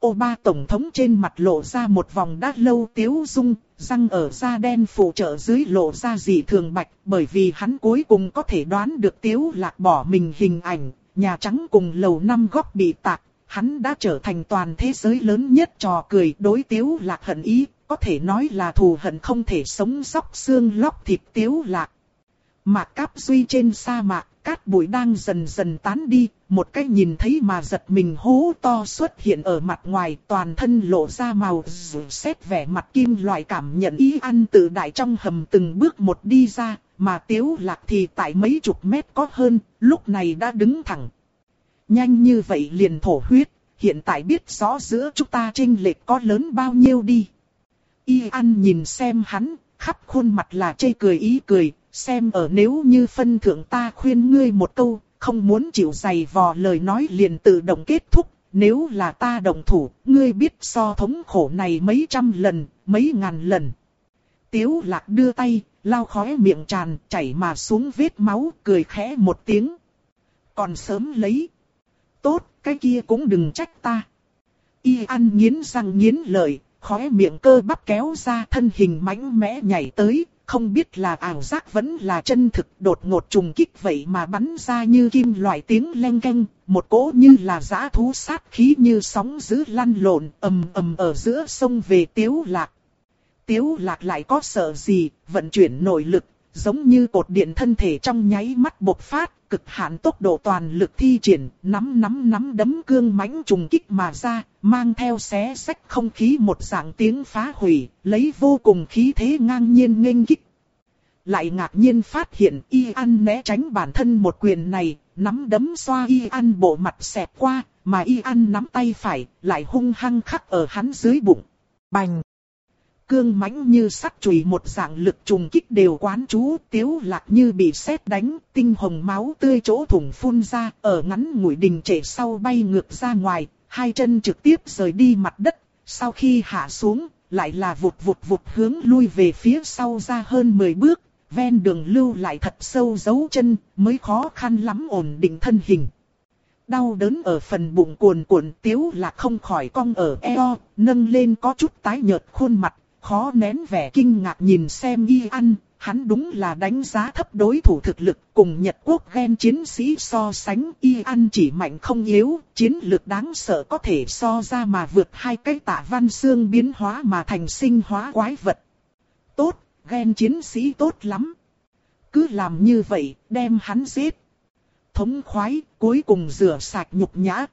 Ô ba tổng thống trên mặt lộ ra một vòng đát lâu tiếu dung, răng ở da đen phụ trợ dưới lộ ra dị thường bạch, bởi vì hắn cuối cùng có thể đoán được tiếu lạc bỏ mình hình ảnh, Nhà Trắng cùng lầu năm góc bị tạc, hắn đã trở thành toàn thế giới lớn nhất trò cười đối tiếu lạc hận ý, có thể nói là thù hận không thể sống sóc xương lóc thịt tiếu lạc. Mạc cáp duy trên sa mạc, cát bụi đang dần dần tán đi, một cái nhìn thấy mà giật mình hố to xuất hiện ở mặt ngoài, toàn thân lộ ra màu dù xét vẻ mặt kim loại cảm nhận ý ăn tự đại trong hầm từng bước một đi ra, mà tiếu lạc thì tại mấy chục mét có hơn, lúc này đã đứng thẳng. Nhanh như vậy liền thổ huyết, hiện tại biết rõ giữa chúng ta trinh lệch có lớn bao nhiêu đi. Y An nhìn xem hắn, khắp khuôn mặt là chê cười ý cười, xem ở nếu như phân thượng ta khuyên ngươi một câu, không muốn chịu dày vò lời nói liền tự động kết thúc, nếu là ta đồng thủ, ngươi biết so thống khổ này mấy trăm lần, mấy ngàn lần. Tiếu lạc đưa tay, lao khóe miệng tràn, chảy mà xuống vết máu, cười khẽ một tiếng. Còn sớm lấy. Tốt, cái kia cũng đừng trách ta. Y ăn nghiến răng nghiến lợi, khóe miệng cơ bắp kéo ra thân hình mãnh mẽ nhảy tới, không biết là ảo giác vẫn là chân thực đột ngột trùng kích vậy mà bắn ra như kim loại tiếng len canh, một cỗ như là giã thú sát khí như sóng dữ lăn lộn ầm ầm ở giữa sông về tiếu lạc. Tiếu lạc lại có sợ gì, vận chuyển nội lực, giống như cột điện thân thể trong nháy mắt bộc phát, cực hạn tốc độ toàn lực thi triển, nắm nắm nắm đấm cương mãnh trùng kích mà ra, mang theo xé sách không khí một dạng tiếng phá hủy, lấy vô cùng khí thế ngang nhiên nghênh kích. Lại ngạc nhiên phát hiện y an né tránh bản thân một quyền này, nắm đấm xoa y an bộ mặt xẹp qua, mà y an nắm tay phải, lại hung hăng khắc ở hắn dưới bụng. Bành! Cương mãnh như sắt chùy một dạng lực trùng kích đều quán chú, tiếu lạc như bị sét đánh, tinh hồng máu tươi chỗ thủng phun ra, ở ngắn ngủi đình trệ sau bay ngược ra ngoài, hai chân trực tiếp rời đi mặt đất, sau khi hạ xuống, lại là vụt vụt vụt hướng lui về phía sau ra hơn 10 bước, ven đường lưu lại thật sâu dấu chân, mới khó khăn lắm ổn định thân hình. Đau đớn ở phần bụng cuồn cuộn tiếu lạc không khỏi cong ở eo, nâng lên có chút tái nhợt khuôn mặt, khó nén vẻ kinh ngạc nhìn xem y ăn, hắn đúng là đánh giá thấp đối thủ thực lực cùng Nhật Quốc ghen chiến sĩ so sánh y ăn chỉ mạnh không yếu, chiến lược đáng sợ có thể so ra mà vượt hai cái tạ văn xương biến hóa mà thành sinh hóa quái vật. Tốt, ghen chiến sĩ tốt lắm. Cứ làm như vậy, đem hắn giết. Thống khoái, cuối cùng rửa sạch nhục nhã.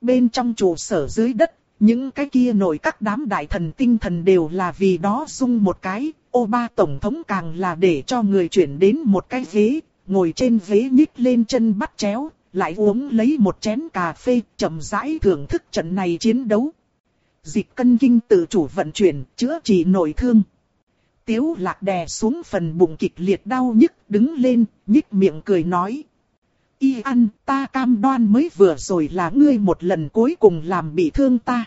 Bên trong trụ sở dưới đất, những cái kia nổi các đám đại thần tinh thần đều là vì đó sung một cái, ô ba tổng thống càng là để cho người chuyển đến một cái ghế, ngồi trên ghế nhích lên chân bắt chéo, lại uống lấy một chén cà phê, chậm rãi thưởng thức trận này chiến đấu. Dịch cân kinh tự chủ vận chuyển, chữa trị nội thương. Tiếu lạc đè xuống phần bụng kịch liệt đau nhức, đứng lên, nhích miệng cười nói. Y ăn, ta cam đoan mới vừa rồi là ngươi một lần cuối cùng làm bị thương ta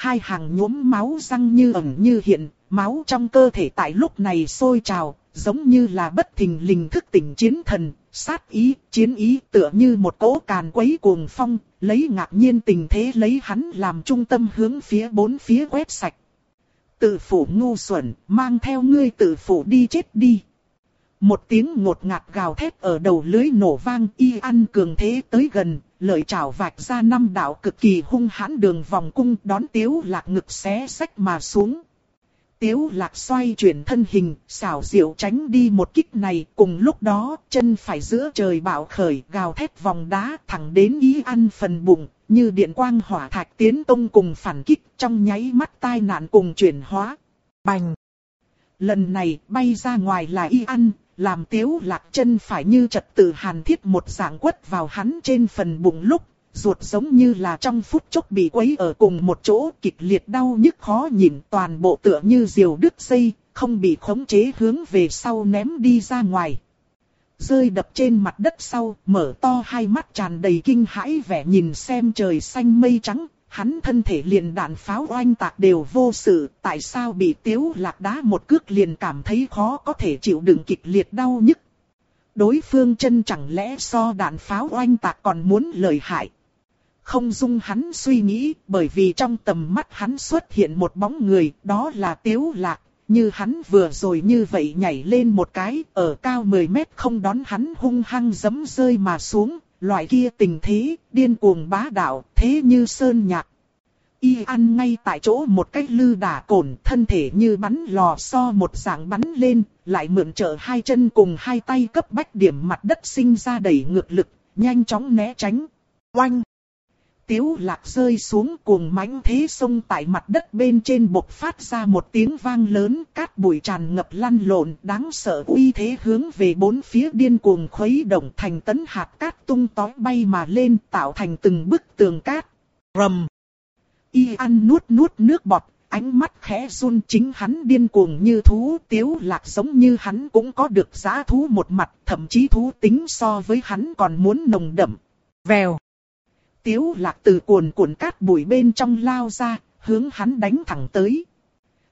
hai hàng nhuốm máu răng như ẩn như hiện, máu trong cơ thể tại lúc này sôi trào, giống như là bất thình lình thức tỉnh chiến thần, sát ý, chiến ý tựa như một cỗ càn quấy cuồng phong, lấy ngạc nhiên tình thế lấy hắn làm trung tâm hướng phía bốn phía quét sạch. Tự phủ ngu xuẩn, mang theo ngươi tự phủ đi chết đi. Một tiếng ngột ngạt gào thét ở đầu lưới nổ vang y ăn cường thế tới gần, lợi chảo vạch ra năm đạo cực kỳ hung hãn đường vòng cung đón tiếu lạc ngực xé sách mà xuống. Tiếu lạc xoay chuyển thân hình, xảo diệu tránh đi một kích này, cùng lúc đó, chân phải giữa trời bạo khởi, gào thét vòng đá thẳng đến y ăn phần bụng, như điện quang hỏa thạch tiến tông cùng phản kích, trong nháy mắt tai nạn cùng chuyển hóa. Bành! Lần này, bay ra ngoài là y ăn, làm tiếu lạc chân phải như trật tự hàn thiết một dạng quất vào hắn trên phần bụng lúc, ruột giống như là trong phút chốc bị quấy ở cùng một chỗ kịch liệt đau nhức khó nhìn toàn bộ tựa như diều đứt dây, không bị khống chế hướng về sau ném đi ra ngoài. Rơi đập trên mặt đất sau, mở to hai mắt tràn đầy kinh hãi vẻ nhìn xem trời xanh mây trắng, hắn thân thể liền đạn pháo oanh tạc đều vô sự, tại sao bị tiếu lạc đá một cước liền cảm thấy khó có thể chịu đựng kịch liệt đau nhức. Đối phương chân chẳng lẽ so đạn pháo oanh tạc còn muốn lợi hại. Không dung hắn suy nghĩ, bởi vì trong tầm mắt hắn xuất hiện một bóng người, đó là tiếu lạc. Như hắn vừa rồi như vậy nhảy lên một cái, ở cao 10 mét không đón hắn hung hăng giấm rơi mà xuống, loại kia tình thế, điên cuồng bá đạo, thế như sơn nhạc. Y ăn ngay tại chỗ một cách lư đả cồn, thân thể như bắn lò so một dạng bắn lên, lại mượn trợ hai chân cùng hai tay cấp bách điểm mặt đất sinh ra đẩy ngược lực, nhanh chóng né tránh. Oanh! Tiếu lạc rơi xuống cuồng mãnh thế sông tại mặt đất bên trên bộc phát ra một tiếng vang lớn, cát bụi tràn ngập lăn lộn, đáng sợ uy thế hướng về bốn phía điên cuồng khuấy động thành tấn hạt cát tung tói bay mà lên tạo thành từng bức tường cát. Rầm! Y ăn nuốt nuốt nước bọt, ánh mắt khẽ run chính hắn điên cuồng như thú tiếu lạc giống như hắn cũng có được giá thú một mặt, thậm chí thú tính so với hắn còn muốn nồng đậm. Vèo. Tiếu lạc từ cuồn cuộn cát bụi bên trong lao ra, hướng hắn đánh thẳng tới.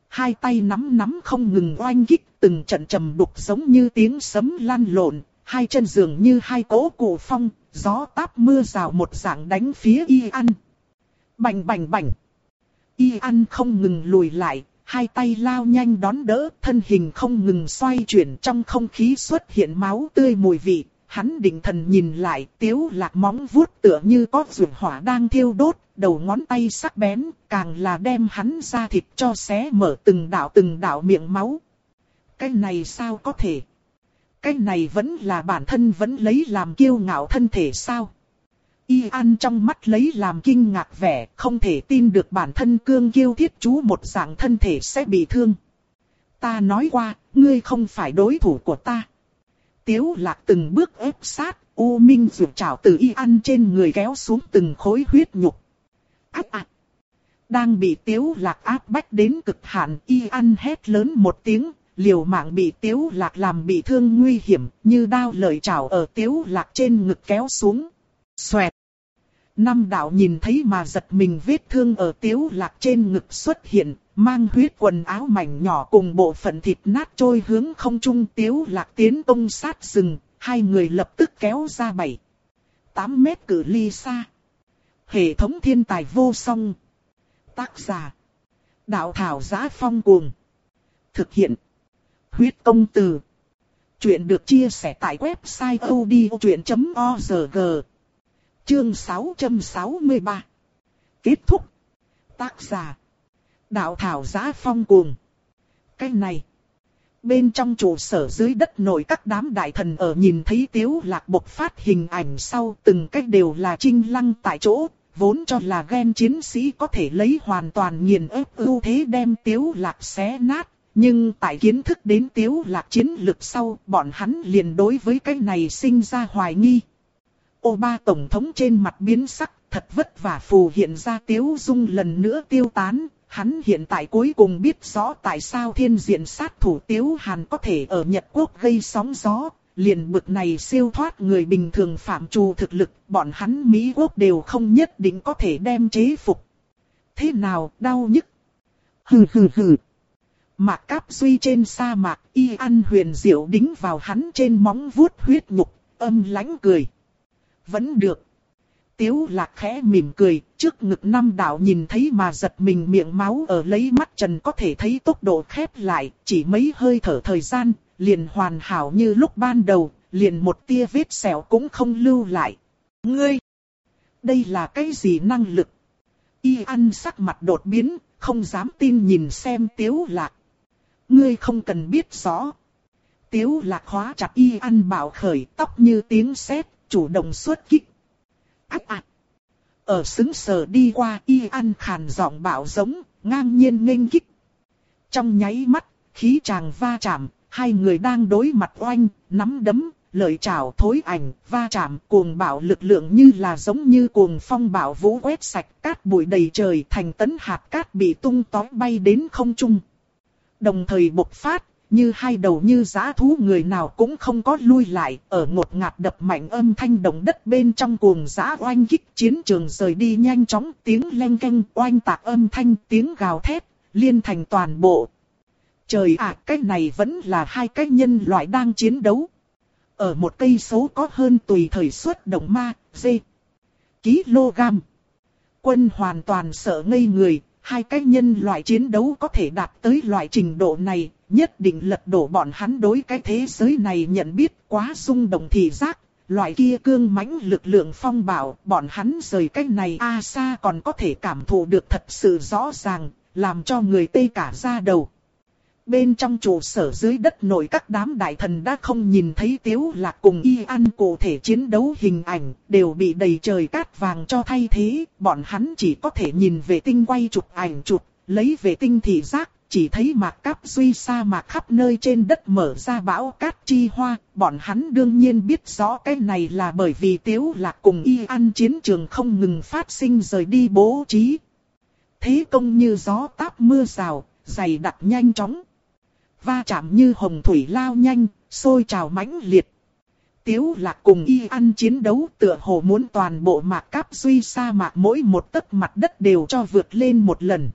Hai tay nắm nắm không ngừng oanh kích, từng trận trầm đục giống như tiếng sấm lan lộn, hai chân dường như hai cỗ cụ phong, gió táp mưa rào một dạng đánh phía y ăn. Bành bành bành. Y ăn không ngừng lùi lại, hai tay lao nhanh đón đỡ, thân hình không ngừng xoay chuyển trong không khí xuất hiện máu tươi mùi vị. Hắn định thần nhìn lại, tiếu lạc móng vuốt tựa như có ruộng hỏa đang thiêu đốt, đầu ngón tay sắc bén, càng là đem hắn ra thịt cho xé mở từng đạo từng đạo miệng máu. Cái này sao có thể? Cái này vẫn là bản thân vẫn lấy làm kiêu ngạo thân thể sao? Y An trong mắt lấy làm kinh ngạc vẻ, không thể tin được bản thân cương kiêu thiết chú một dạng thân thể sẽ bị thương. Ta nói qua, ngươi không phải đối thủ của ta. Tiếu lạc từng bước ép sát, U Minh rượu trảo từ Y ăn trên người kéo xuống từng khối huyết nhục. Ác ác. Đang bị tiếu lạc áp bách đến cực hạn, Y ăn hét lớn một tiếng, liều mạng bị tiếu lạc làm bị thương nguy hiểm, như đao lợi trảo ở tiếu lạc trên ngực kéo xuống. Xoẹt. Năm đạo nhìn thấy mà giật mình vết thương ở tiếu lạc trên ngực xuất hiện, mang huyết quần áo mảnh nhỏ cùng bộ phận thịt nát trôi hướng không trung tiếu lạc tiến công sát rừng, hai người lập tức kéo ra bảy, tám mét cử ly xa. Hệ thống thiên tài vô song. Tác giả. Đạo thảo giá phong cuồng. Thực hiện. Huyết công từ. Chuyện được chia sẻ tại website odchuyện.org. Chương 663 Kết thúc. Tác giả. Đạo thảo giá phong cuồng. Cái này. Bên trong trụ sở dưới đất nổi các đám đại thần ở nhìn thấy tiếu lạc bộc phát hình ảnh sau từng cách đều là trinh lăng tại chỗ, vốn cho là ghen chiến sĩ có thể lấy hoàn toàn nghiền ép ưu thế đem tiếu lạc xé nát, nhưng tại kiến thức đến tiếu lạc chiến lực sau bọn hắn liền đối với cái này sinh ra hoài nghi. Ô ba tổng thống trên mặt biến sắc, thật vất vả phù hiện ra tiếu dung lần nữa tiêu tán. Hắn hiện tại cuối cùng biết rõ tại sao thiên diện sát thủ tiếu hàn có thể ở Nhật Quốc gây sóng gió. Liền bực này siêu thoát người bình thường phạm trù thực lực, bọn hắn Mỹ Quốc đều không nhất định có thể đem chế phục. Thế nào, đau nhức? Hừ hừ hừ. Mạc cáp duy trên sa mạc, y ăn huyền diệu đính vào hắn trên móng vuốt huyết nhục, âm lãnh cười vẫn được. Tiếu lạc khẽ mỉm cười, trước ngực năm đạo nhìn thấy mà giật mình miệng máu ở lấy mắt trần có thể thấy tốc độ khép lại, chỉ mấy hơi thở thời gian, liền hoàn hảo như lúc ban đầu, liền một tia vết sẹo cũng không lưu lại. Ngươi! Đây là cái gì năng lực? Y ăn sắc mặt đột biến, không dám tin nhìn xem tiếu lạc. Ngươi không cần biết rõ. Tiếu lạc hóa chặt y ăn bảo khởi tóc như tiếng sét chủ động xuất kích. Ác ạc. Ở xứng sở đi qua y ăn khàn giọng bạo giống, ngang nhiên nghênh kích. Trong nháy mắt, khí chàng va chạm, hai người đang đối mặt oanh, nắm đấm, lợi trảo thối ảnh, va chạm, cuồng bạo lực lượng như là giống như cuồng phong bạo vũ quét sạch cát bụi đầy trời thành tấn hạt cát bị tung tói bay đến không trung. Đồng thời bộc phát, như hai đầu như giã thú người nào cũng không có lui lại, ở ngột ngạt đập mạnh âm thanh động đất bên trong cuồng giã oanh kích chiến trường rời đi nhanh chóng tiếng len canh oanh tạc âm thanh tiếng gào thét, liên thành toàn bộ. Trời ạ, cái này vẫn là hai cái nhân loại đang chiến đấu. Ở một cây số có hơn tùy thời suất động ma, dê, kg. Quân hoàn toàn sợ ngây người, hai cái nhân loại chiến đấu có thể đạt tới loại trình độ này, nhất định lật đổ bọn hắn đối cái thế giới này nhận biết quá rung động thị giác. Loại kia cương mãnh lực lượng phong bảo, bọn hắn rời cái này a xa còn có thể cảm thụ được thật sự rõ ràng, làm cho người tê cả da đầu. Bên trong trụ sở dưới đất nội các đám đại thần đã không nhìn thấy tiếu lạc cùng y ăn cụ thể chiến đấu hình ảnh, đều bị đầy trời cát vàng cho thay thế, bọn hắn chỉ có thể nhìn về tinh quay chụp ảnh chụp, lấy về tinh thị giác, chỉ thấy mạc cáp duy sa mạc khắp nơi trên đất mở ra bão cát chi hoa, bọn hắn đương nhiên biết rõ cái này là bởi vì tiếu lạc cùng y ăn chiến trường không ngừng phát sinh rời đi bố trí. Thế công như gió táp mưa rào, dày đặc nhanh chóng. Va chạm như hồng thủy lao nhanh, sôi trào mãnh liệt. Tiếu lạc cùng y ăn chiến đấu tựa hồ muốn toàn bộ mạc cáp duy sa mạc mỗi một tấc mặt đất đều cho vượt lên một lần.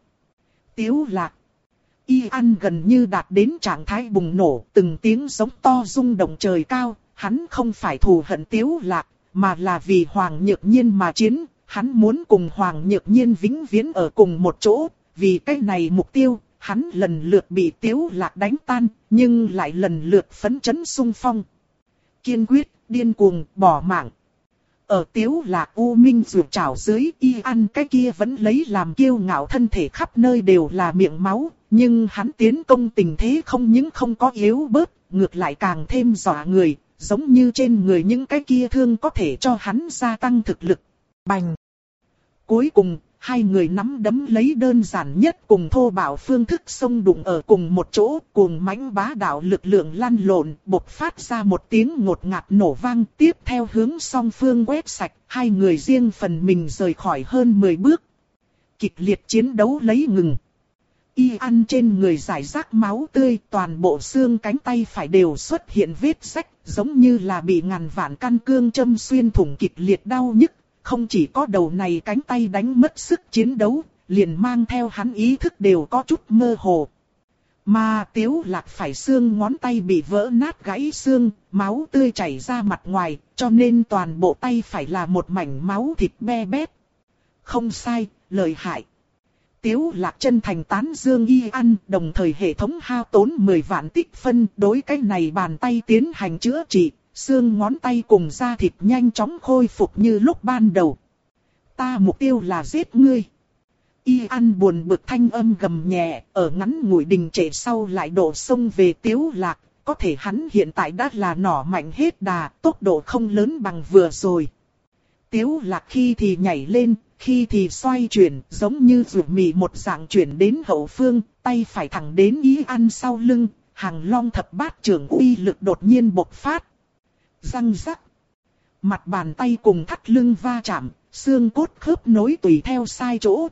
Tiếu lạc Y An gần như đạt đến trạng thái bùng nổ, từng tiếng giống to rung động trời cao, hắn không phải thù hận tiếu lạc, mà là vì Hoàng Nhược Nhiên mà chiến, hắn muốn cùng Hoàng Nhược Nhiên vĩnh viễn ở cùng một chỗ, vì cái này mục tiêu, hắn lần lượt bị tiếu lạc đánh tan, nhưng lại lần lượt phấn chấn sung phong. Kiên quyết, điên cuồng, bỏ mạng. Ở tiếu lạc u minh rượu trào dưới y ăn cái kia vẫn lấy làm kiêu ngạo thân thể khắp nơi đều là miệng máu, nhưng hắn tiến công tình thế không những không có yếu bớt, ngược lại càng thêm dọa người, giống như trên người những cái kia thương có thể cho hắn gia tăng thực lực. Bành! Cuối cùng, hai người nắm đấm lấy đơn giản nhất cùng thô bạo phương thức xông đụng ở cùng một chỗ, cùng mãnh bá đạo lực lượng lăn lộn, bộc phát ra một tiếng ngột ngạt nổ vang, tiếp theo hướng song phương quét sạch, hai người riêng phần mình rời khỏi hơn 10 bước. Kịch liệt chiến đấu lấy ngừng. Y ăn trên người giải rác máu tươi, toàn bộ xương cánh tay phải đều xuất hiện vết sách, giống như là bị ngàn vạn căn cương châm xuyên thủng kịch liệt đau nhức. Không chỉ có đầu này cánh tay đánh mất sức chiến đấu, liền mang theo hắn ý thức đều có chút mơ hồ. Mà tiếu lạc phải xương ngón tay bị vỡ nát gãy xương, máu tươi chảy ra mặt ngoài, cho nên toàn bộ tay phải là một mảnh máu thịt be bét. Không sai, lời hại. Tiếu lạc chân thành tán dương y ăn, đồng thời hệ thống hao tốn 10 vạn tích phân, đối cái này bàn tay tiến hành chữa trị, xương ngón tay cùng da thịt nhanh chóng khôi phục như lúc ban đầu. Ta mục tiêu là giết ngươi. Y ăn buồn bực thanh âm gầm nhẹ, ở ngắn ngủi đình trệ sau lại đổ sông về tiếu lạc, có thể hắn hiện tại đã là nỏ mạnh hết đà, tốc độ không lớn bằng vừa rồi. Tiếu lạc khi thì nhảy lên, khi thì xoay chuyển, giống như rượu mì một dạng chuyển đến hậu phương, tay phải thẳng đến y ăn sau lưng, hàng long thập bát trưởng uy lực đột nhiên bộc phát. Răng rắc. Mặt bàn tay cùng thắt lưng va chạm, xương cốt khớp nối tùy theo sai chỗ.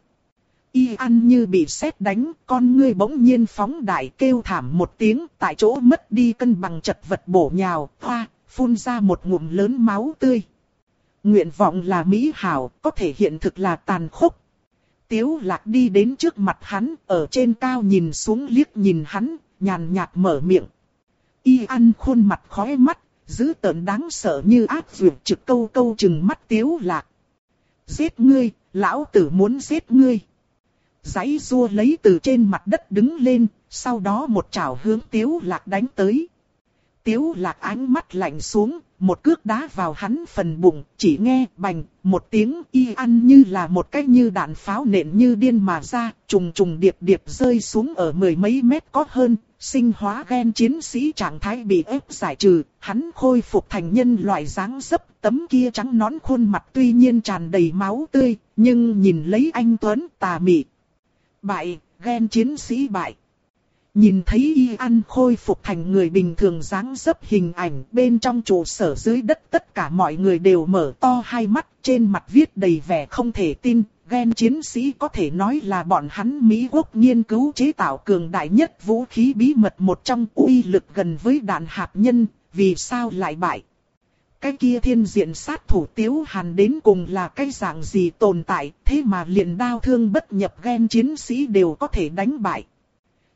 Y ăn như bị sét đánh, con ngươi bỗng nhiên phóng đại kêu thảm một tiếng, tại chỗ mất đi cân bằng chật vật bổ nhào, hoa, phun ra một ngụm lớn máu tươi. Nguyện vọng là mỹ hảo, có thể hiện thực là tàn khốc. Tiếu lạc đi đến trước mặt hắn, ở trên cao nhìn xuống liếc nhìn hắn, nhàn nhạt mở miệng. Y ăn khuôn mặt khói mắt, giữ tợn đáng sợ như ác dược trực câu câu chừng mắt tiếu lạc. Giết ngươi, lão tử muốn giết ngươi. Giấy rua lấy từ trên mặt đất đứng lên, sau đó một chảo hướng tiếu lạc đánh tới. Tiếu lạc ánh mắt lạnh xuống, một cước đá vào hắn phần bụng, chỉ nghe bành, một tiếng y ăn như là một cái như đạn pháo nện như điên mà ra, trùng trùng điệp điệp rơi xuống ở mười mấy mét có hơn, sinh hóa gen chiến sĩ trạng thái bị ép giải trừ, hắn khôi phục thành nhân loại dáng dấp, tấm kia trắng nón khuôn mặt tuy nhiên tràn đầy máu tươi, nhưng nhìn lấy anh Tuấn tà mị. Bại, gen chiến sĩ bại. Nhìn thấy y ăn khôi phục thành người bình thường dáng dấp hình ảnh bên trong trụ sở dưới đất tất cả mọi người đều mở to hai mắt trên mặt viết đầy vẻ không thể tin. Ghen chiến sĩ có thể nói là bọn hắn Mỹ quốc nghiên cứu chế tạo cường đại nhất vũ khí bí mật một trong uy lực gần với đạn hạt nhân, vì sao lại bại. Cái kia thiên diện sát thủ tiếu hàn đến cùng là cái dạng gì tồn tại, thế mà liền đao thương bất nhập ghen chiến sĩ đều có thể đánh bại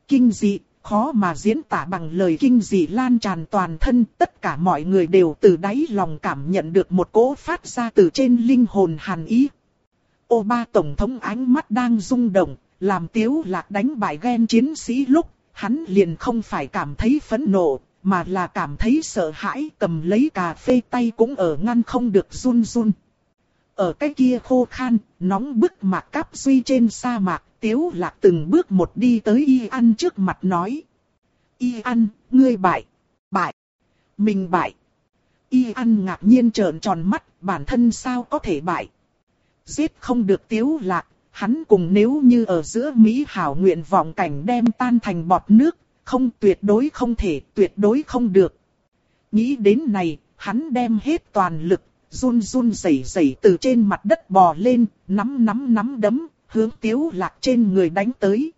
kinh dị, khó mà diễn tả bằng lời kinh dị lan tràn toàn thân. Tất cả mọi người đều từ đáy lòng cảm nhận được một cỗ phát ra từ trên linh hồn hàn ý. Ô ba tổng thống ánh mắt đang rung động, làm tiếu lạc đánh bại ghen chiến sĩ lúc, hắn liền không phải cảm thấy phẫn nộ, mà là cảm thấy sợ hãi cầm lấy cà phê tay cũng ở ngăn không được run run. Ở cái kia khô khan, nóng bức mạc cáp duy trên sa mạc, Tiếu lạc từng bước một đi tới Y An trước mặt nói. Y An, ngươi bại. Bại. Mình bại. Y An ngạc nhiên trợn tròn mắt, bản thân sao có thể bại. Giết không được Tiếu lạc, hắn cùng nếu như ở giữa Mỹ hảo nguyện vọng cảnh đem tan thành bọt nước, không tuyệt đối không thể, tuyệt đối không được. Nghĩ đến này, hắn đem hết toàn lực, run run rẩy rẩy từ trên mặt đất bò lên, nắm nắm nắm đấm, hướng tiếu lạc trên người đánh tới.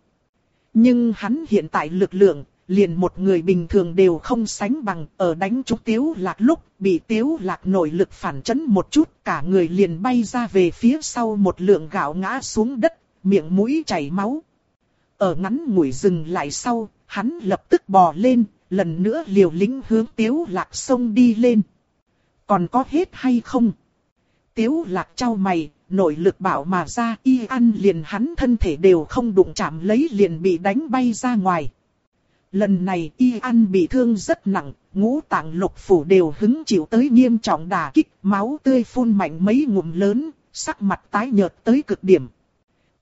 Nhưng hắn hiện tại lực lượng, liền một người bình thường đều không sánh bằng, ở đánh trúng tiếu lạc lúc, bị tiếu lạc nội lực phản chấn một chút, cả người liền bay ra về phía sau một lượng gạo ngã xuống đất, miệng mũi chảy máu. Ở ngắn ngủi dừng lại sau, hắn lập tức bò lên, lần nữa liều lĩnh hướng tiếu lạc sông đi lên. Còn có hết hay không? Tiếu lạc trao mày, nội lực bảo mà ra y ăn liền hắn thân thể đều không đụng chạm lấy liền bị đánh bay ra ngoài. Lần này y ăn bị thương rất nặng, ngũ tạng lục phủ đều hứng chịu tới nghiêm trọng đả kích, máu tươi phun mạnh mấy ngụm lớn, sắc mặt tái nhợt tới cực điểm.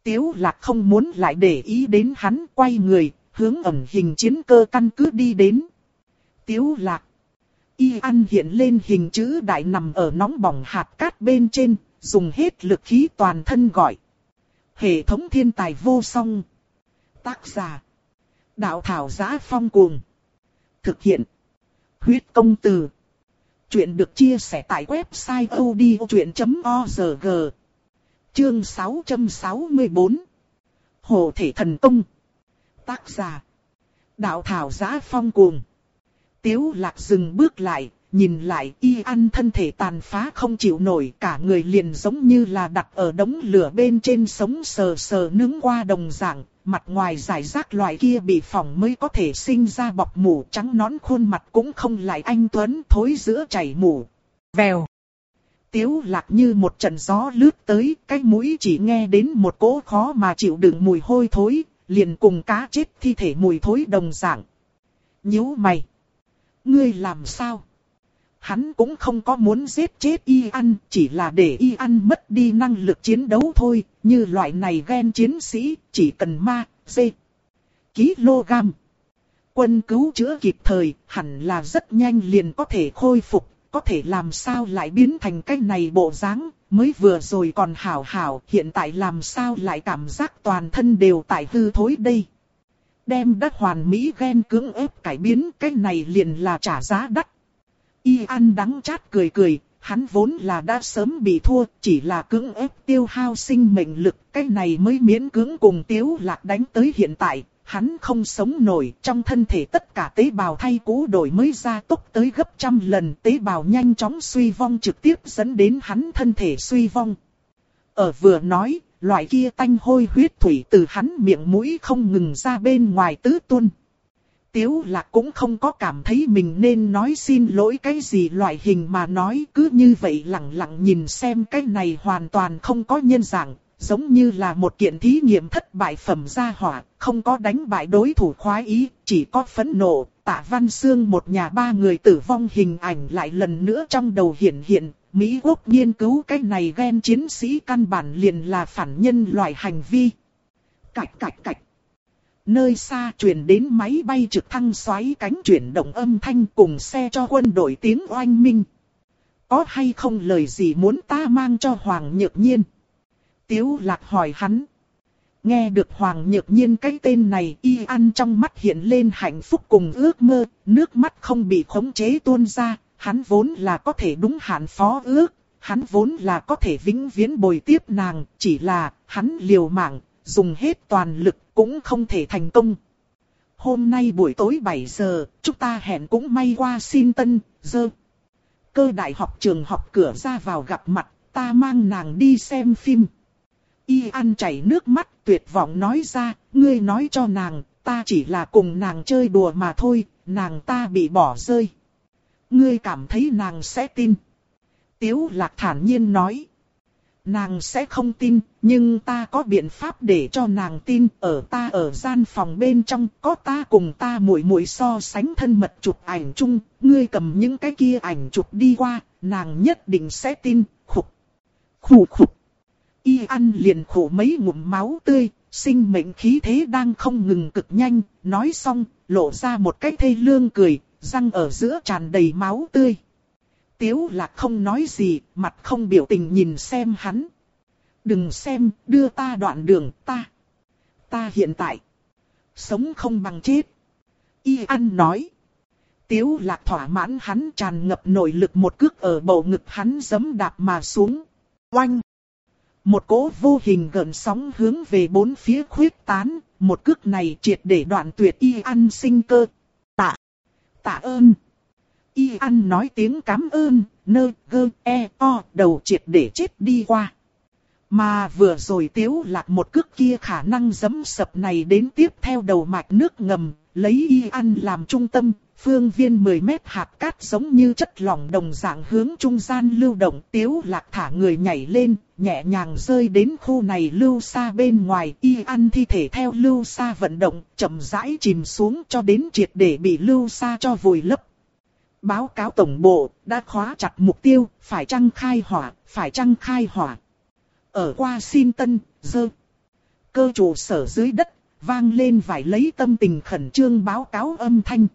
Tiếu lạc không muốn lại để ý đến hắn quay người, hướng ẩn hình chiến cơ căn cứ đi đến. Tiếu lạc. Y ăn hiện lên hình chữ đại nằm ở nóng bỏng hạt cát bên trên, dùng hết lực khí toàn thân gọi. Hệ thống thiên tài vô song. Tác giả. Đạo thảo giá phong cuồng. Thực hiện. Huyết công từ. Chuyện được chia sẻ tại website odchuyện.org. Chương 664. Hồ thể thần công. Tác giả. Đạo thảo giá phong cuồng. Tiếu lạc dừng bước lại, nhìn lại y ăn thân thể tàn phá không chịu nổi cả người liền giống như là đặt ở đống lửa bên trên sống sờ sờ nướng qua đồng dạng, mặt ngoài giải rác loài kia bị phỏng mới có thể sinh ra bọc mủ trắng nón khuôn mặt cũng không lại anh Tuấn thối giữa chảy mủ. Vèo. Tiếu lạc như một trận gió lướt tới, cái mũi chỉ nghe đến một cỗ khó mà chịu đựng mùi hôi thối, liền cùng cá chết thi thể mùi thối đồng dạng. nhíu mày. Ngươi làm sao? Hắn cũng không có muốn giết chết y ăn, chỉ là để y ăn mất đi năng lực chiến đấu thôi, như loại này ghen chiến sĩ, chỉ cần ma, dê, kg. Quân cứu chữa kịp thời, hẳn là rất nhanh liền có thể khôi phục, có thể làm sao lại biến thành cái này bộ dáng, mới vừa rồi còn hảo hảo, hiện tại làm sao lại cảm giác toàn thân đều tại hư thối đây. Đem đất hoàn mỹ ghen cưỡng ép cải biến, cái này liền là trả giá đắt. Y ăn đắng chát cười cười, hắn vốn là đã sớm bị thua, chỉ là cưỡng ép tiêu hao sinh mệnh lực, cái này mới miễn cưỡng cùng tiếu lạc đánh tới hiện tại, hắn không sống nổi, trong thân thể tất cả tế bào thay cũ đổi mới ra tốc tới gấp trăm lần, tế bào nhanh chóng suy vong trực tiếp dẫn đến hắn thân thể suy vong. Ở vừa nói, loại kia tanh hôi huyết thủy từ hắn miệng mũi không ngừng ra bên ngoài tứ tuôn. Tiếu lạc cũng không có cảm thấy mình nên nói xin lỗi cái gì loại hình mà nói cứ như vậy lặng lặng nhìn xem cái này hoàn toàn không có nhân dạng, giống như là một kiện thí nghiệm thất bại phẩm gia hỏa, không có đánh bại đối thủ khoái ý, chỉ có phẫn nộ, tạ văn xương một nhà ba người tử vong hình ảnh lại lần nữa trong đầu hiện hiện, Mỹ Quốc nghiên cứu cái này ghen chiến sĩ căn bản liền là phản nhân loại hành vi. Cạch cạch cạch. Nơi xa truyền đến máy bay trực thăng xoáy cánh chuyển động âm thanh cùng xe cho quân đội tiếng oanh minh. Có hay không lời gì muốn ta mang cho Hoàng Nhược Nhiên? Tiếu lạc hỏi hắn. Nghe được Hoàng Nhược Nhiên cái tên này y ăn trong mắt hiện lên hạnh phúc cùng ước mơ, nước mắt không bị khống chế tuôn ra, hắn vốn là có thể đúng hạn phó ước, hắn vốn là có thể vĩnh viễn bồi tiếp nàng, chỉ là hắn liều mạng, dùng hết toàn lực cũng không thể thành công. Hôm nay buổi tối 7 giờ, chúng ta hẹn cũng may qua xin tân, dơ. Cơ đại học trường học cửa ra vào gặp mặt, ta mang nàng đi xem phim. Y An chảy nước mắt tuyệt vọng nói ra, ngươi nói cho nàng, ta chỉ là cùng nàng chơi đùa mà thôi, nàng ta bị bỏ rơi. Ngươi cảm thấy nàng sẽ tin. Tiếu lạc thản nhiên nói. Nàng sẽ không tin, nhưng ta có biện pháp để cho nàng tin, ở ta ở gian phòng bên trong, có ta cùng ta muội muội so sánh thân mật chụp ảnh chung, ngươi cầm những cái kia ảnh chụp đi qua, nàng nhất định sẽ tin, khục. Khủ khục. Y ăn liền khổ mấy ngụm máu tươi, sinh mệnh khí thế đang không ngừng cực nhanh, nói xong, lộ ra một cái thê lương cười, răng ở giữa tràn đầy máu tươi. Tiếu lạc không nói gì, mặt không biểu tình nhìn xem hắn. Đừng xem, đưa ta đoạn đường, ta. Ta hiện tại. Sống không bằng chết. Y ăn nói. Tiếu lạc thỏa mãn hắn tràn ngập nội lực một cước ở bầu ngực hắn giấm đạp mà xuống. Oanh! Một cỗ vô hình gần sóng hướng về bốn phía khuyết tán, một cước này triệt để đoạn tuyệt y ăn sinh cơ. Tạ! Tạ ơn! Y ăn nói tiếng cảm ơn, nơ, gơ, e, o, đầu triệt để chết đi qua. Mà vừa rồi tiếu lạc một cước kia khả năng giấm sập này đến tiếp theo đầu mạch nước ngầm, lấy y ăn làm trung tâm, phương viên 10 mét hạt cát giống như chất lỏng đồng dạng hướng trung gian lưu động tiếu lạc thả người nhảy lên, nhẹ nhàng rơi đến khu này lưu xa bên ngoài y ăn thi thể theo lưu xa vận động, chậm rãi chìm xuống cho đến triệt để bị lưu xa cho vùi lấp. Báo cáo tổng bộ, đã khóa chặt mục tiêu, phải trăng khai hỏa, phải trăng khai hỏa. Ở qua xin tân, dơ. Cơ trụ sở dưới đất, vang lên vài lấy tâm tình khẩn trương báo cáo âm thanh.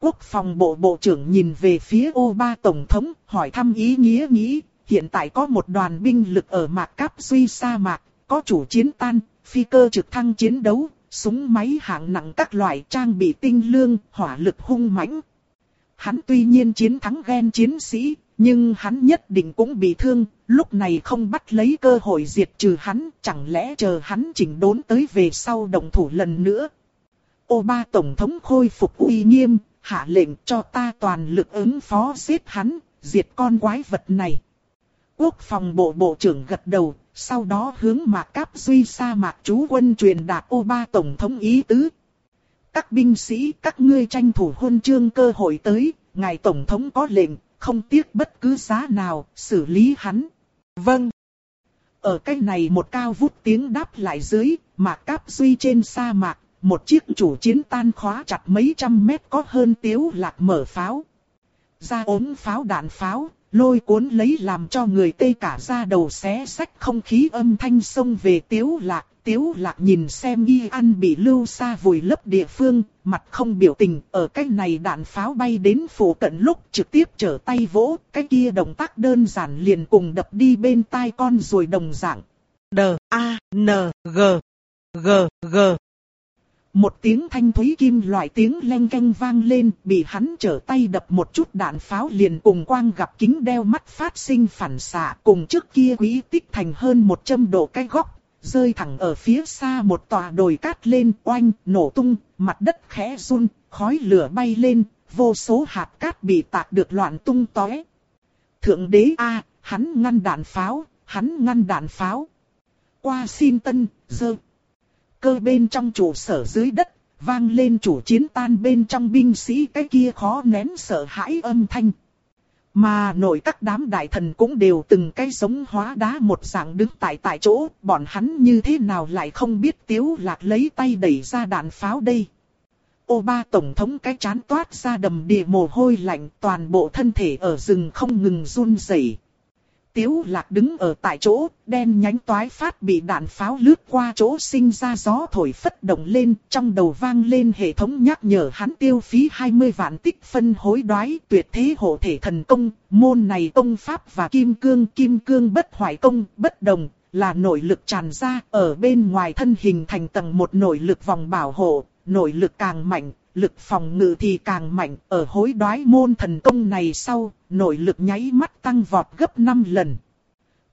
Quốc phòng bộ bộ trưởng nhìn về phía ô ba tổng thống, hỏi thăm ý nghĩa nghĩ, hiện tại có một đoàn binh lực ở mạc cáp suy sa mạc, có chủ chiến tan, phi cơ trực thăng chiến đấu, súng máy hạng nặng các loại trang bị tinh lương, hỏa lực hung mãnh. Hắn tuy nhiên chiến thắng ghen chiến sĩ, nhưng hắn nhất định cũng bị thương, lúc này không bắt lấy cơ hội diệt trừ hắn, chẳng lẽ chờ hắn chỉnh đốn tới về sau đồng thủ lần nữa. Ô ba tổng thống khôi phục uy nghiêm, hạ lệnh cho ta toàn lực ứng phó giết hắn, diệt con quái vật này. Quốc phòng bộ bộ trưởng gật đầu, sau đó hướng mạc cáp duy sa mạc chú quân truyền đạt ô ba tổng thống ý tứ. Các binh sĩ các ngươi tranh thủ huân chương cơ hội tới, ngài tổng thống có lệnh, không tiếc bất cứ giá nào, xử lý hắn. Vâng. Ở cái này một cao vút tiếng đáp lại dưới, mạc cáp duy trên sa mạc, một chiếc chủ chiến tan khóa chặt mấy trăm mét có hơn tiếu lạc mở pháo. Ra ốm pháo đạn pháo, lôi cuốn lấy làm cho người tê cả da đầu xé sách không khí âm thanh xông về tiếu lạc. Tiếu lạc nhìn xem y ăn bị lưu xa vùi lấp địa phương, mặt không biểu tình, ở cái này đạn pháo bay đến phủ cận lúc trực tiếp trở tay vỗ, cái kia động tác đơn giản liền cùng đập đi bên tai con rồi đồng dạng. D, A, N, G, G, G. Một tiếng thanh thúy kim loại tiếng len canh vang lên, bị hắn trở tay đập một chút đạn pháo liền cùng quang gặp kính đeo mắt phát sinh phản xạ cùng trước kia quý tích thành hơn 100 độ cái góc, rơi thẳng ở phía xa một tòa đồi cát lên oanh, nổ tung, mặt đất khẽ run, khói lửa bay lên, vô số hạt cát bị tạc được loạn tung tóe. Thượng đế A, hắn ngăn đạn pháo, hắn ngăn đạn pháo. Qua xin tân, dơ cơ bên trong trụ sở dưới đất, vang lên chủ chiến tan bên trong binh sĩ cái kia khó nén sợ hãi âm thanh. Mà nội các đám đại thần cũng đều từng cái giống hóa đá một dạng đứng tại tại chỗ, bọn hắn như thế nào lại không biết tiếu lạc lấy tay đẩy ra đạn pháo đây. Ô ba tổng thống cái chán toát ra đầm đìa mồ hôi lạnh toàn bộ thân thể ở rừng không ngừng run rẩy. Tiếu lạc đứng ở tại chỗ, đen nhánh toái phát bị đạn pháo lướt qua chỗ sinh ra gió thổi phất động lên, trong đầu vang lên hệ thống nhắc nhở hắn tiêu phí 20 vạn tích phân hối đoái tuyệt thế hộ thể thần công, môn này công pháp và kim cương kim cương bất hoại công, bất đồng, là nội lực tràn ra ở bên ngoài thân hình thành tầng một nội lực vòng bảo hộ, nội lực càng mạnh, lực phòng ngự thì càng mạnh, ở hối đoái môn thần công này sau, nội lực nháy mắt tăng vọt gấp 5 lần.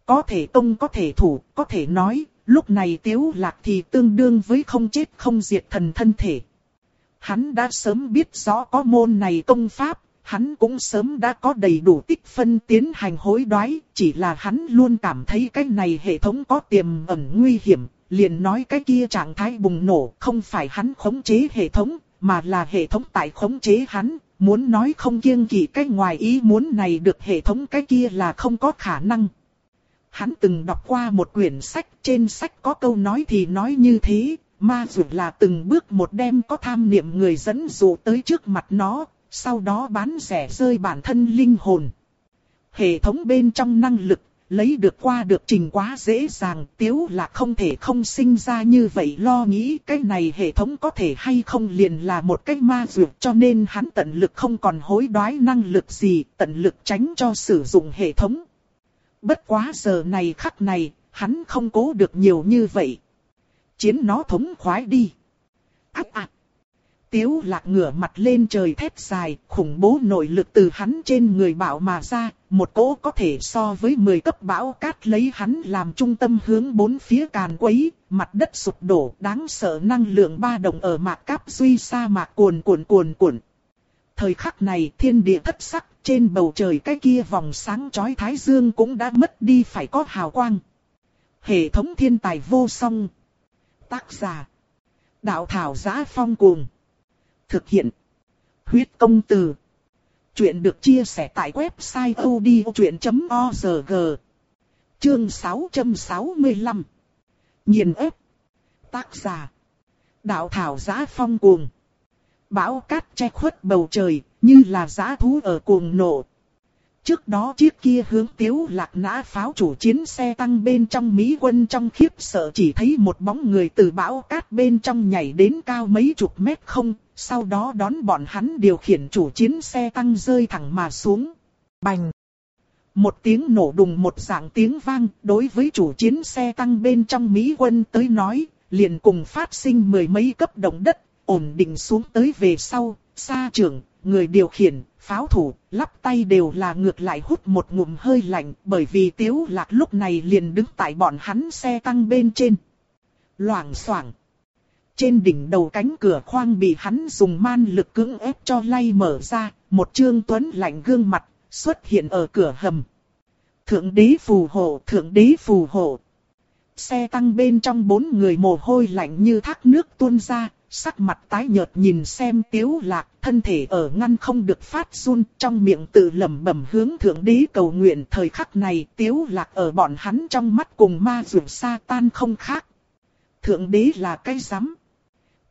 Có thể công có thể thủ, có thể nói, lúc này tiếu lạc thì tương đương với không chết không diệt thần thân thể. Hắn đã sớm biết rõ có môn này công pháp, hắn cũng sớm đã có đầy đủ tích phân tiến hành hối đoái, chỉ là hắn luôn cảm thấy cái này hệ thống có tiềm ẩn nguy hiểm, liền nói cái kia trạng thái bùng nổ không phải hắn khống chế hệ thống, mà là hệ thống tại khống chế hắn, muốn nói không kiêng kỵ cái ngoài ý muốn này được hệ thống cái kia là không có khả năng. Hắn từng đọc qua một quyển sách, trên sách có câu nói thì nói như thế, ma dù là từng bước một đêm có tham niệm người dẫn dụ tới trước mặt nó, sau đó bán rẻ rơi bản thân linh hồn. Hệ thống bên trong năng lực, lấy được qua được trình quá dễ dàng, tiếu là không thể không sinh ra như vậy lo nghĩ cái này hệ thống có thể hay không liền là một cái ma dược cho nên hắn tận lực không còn hối đoái năng lực gì, tận lực tránh cho sử dụng hệ thống. Bất quá giờ này khắc này, hắn không cố được nhiều như vậy. Chiến nó thống khoái đi. Ác ác. Tiếu lạc ngửa mặt lên trời thét dài, khủng bố nội lực từ hắn trên người bảo mà ra, một cỗ có thể so với 10 cấp bão cát lấy hắn làm trung tâm hướng bốn phía càn quấy, mặt đất sụp đổ, đáng sợ năng lượng ba đồng ở mạc cáp duy sa mạc cuồn cuồn cuồn cuộn. Thời khắc này thiên địa thất sắc, trên bầu trời cái kia vòng sáng chói thái dương cũng đã mất đi phải có hào quang. Hệ thống thiên tài vô song. Tác giả. Đạo thảo giá phong cuồng. Thực hiện. Huyết công từ. Chuyện được chia sẻ tại website odchuyện.org. Chương 665. Nhìn ép. Tác giả. Đạo thảo giá phong cuồng. Bão cát che khuất bầu trời, như là giá thú ở cuồng nổ. Trước đó chiếc kia hướng tiếu lạc nã pháo chủ chiến xe tăng bên trong Mỹ quân trong khiếp sợ chỉ thấy một bóng người từ bão cát bên trong nhảy đến cao mấy chục mét không, sau đó đón bọn hắn điều khiển chủ chiến xe tăng rơi thẳng mà xuống. Bành! Một tiếng nổ đùng một dạng tiếng vang đối với chủ chiến xe tăng bên trong Mỹ quân tới nói, liền cùng phát sinh mười mấy cấp động đất, ổn định xuống tới về sau, xa trưởng, người điều khiển, pháo thủ, lắp tay đều là ngược lại hút một ngụm hơi lạnh bởi vì tiếu lạc lúc này liền đứng tại bọn hắn xe tăng bên trên. Loảng xoảng trên đỉnh đầu cánh cửa khoang bị hắn dùng man lực cưỡng ép cho lay mở ra, một trương tuấn lạnh gương mặt xuất hiện ở cửa hầm. Thượng đế phù hộ, thượng đế phù hộ. Xe tăng bên trong bốn người mồ hôi lạnh như thác nước tuôn ra, sắc mặt tái nhợt nhìn xem tiếu lạc, thân thể ở ngăn không được phát run, trong miệng tự lẩm bẩm hướng thượng đế cầu nguyện thời khắc này tiếu lạc ở bọn hắn trong mắt cùng ma rượu sa tan không khác. Thượng đế là cái rắm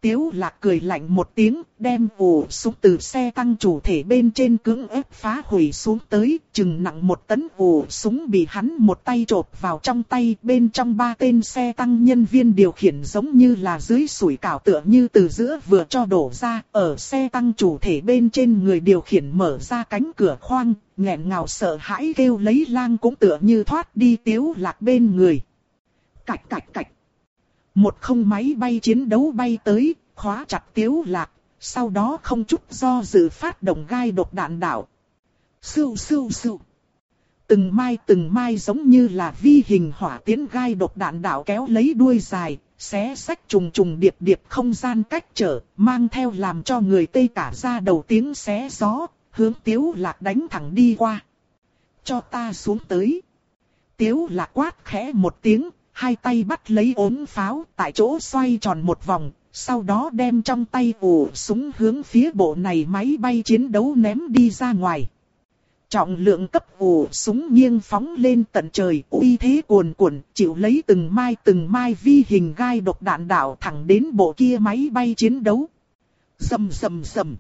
Tiếu lạc cười lạnh một tiếng, đem ủ súng từ xe tăng chủ thể bên trên cứng ép phá hủy xuống tới, chừng nặng một tấn ủ súng bị hắn một tay trộp vào trong tay, bên trong ba tên xe tăng nhân viên điều khiển giống như là dưới sủi cảo tựa như từ giữa vừa cho đổ ra, ở xe tăng chủ thể bên trên người điều khiển mở ra cánh cửa khoang, nghẹn ngào sợ hãi kêu lấy lang cũng tựa như thoát đi tiếu lạc bên người. Cạch cạch cạch. Một không máy bay chiến đấu bay tới, khóa chặt tiếu lạc, sau đó không chút do dự phát động gai độc đạn đảo Sưu sưu sưu. Từng mai từng mai giống như là vi hình hỏa tiến gai độc đạn đảo kéo lấy đuôi dài, xé sách trùng trùng điệp điệp không gian cách trở, mang theo làm cho người tây cả ra đầu tiếng xé gió, hướng tiếu lạc đánh thẳng đi qua. Cho ta xuống tới. Tiếu lạc quát khẽ một tiếng, hai tay bắt lấy ốm pháo, tại chỗ xoay tròn một vòng, sau đó đem trong tay ủ súng hướng phía bộ này máy bay chiến đấu ném đi ra ngoài. Trọng lượng cấp ủ súng nghiêng phóng lên tận trời, uy thế cuồn cuộn, chịu lấy từng mai từng mai vi hình gai độc đạn đảo thẳng đến bộ kia máy bay chiến đấu. Sầm sầm sầm.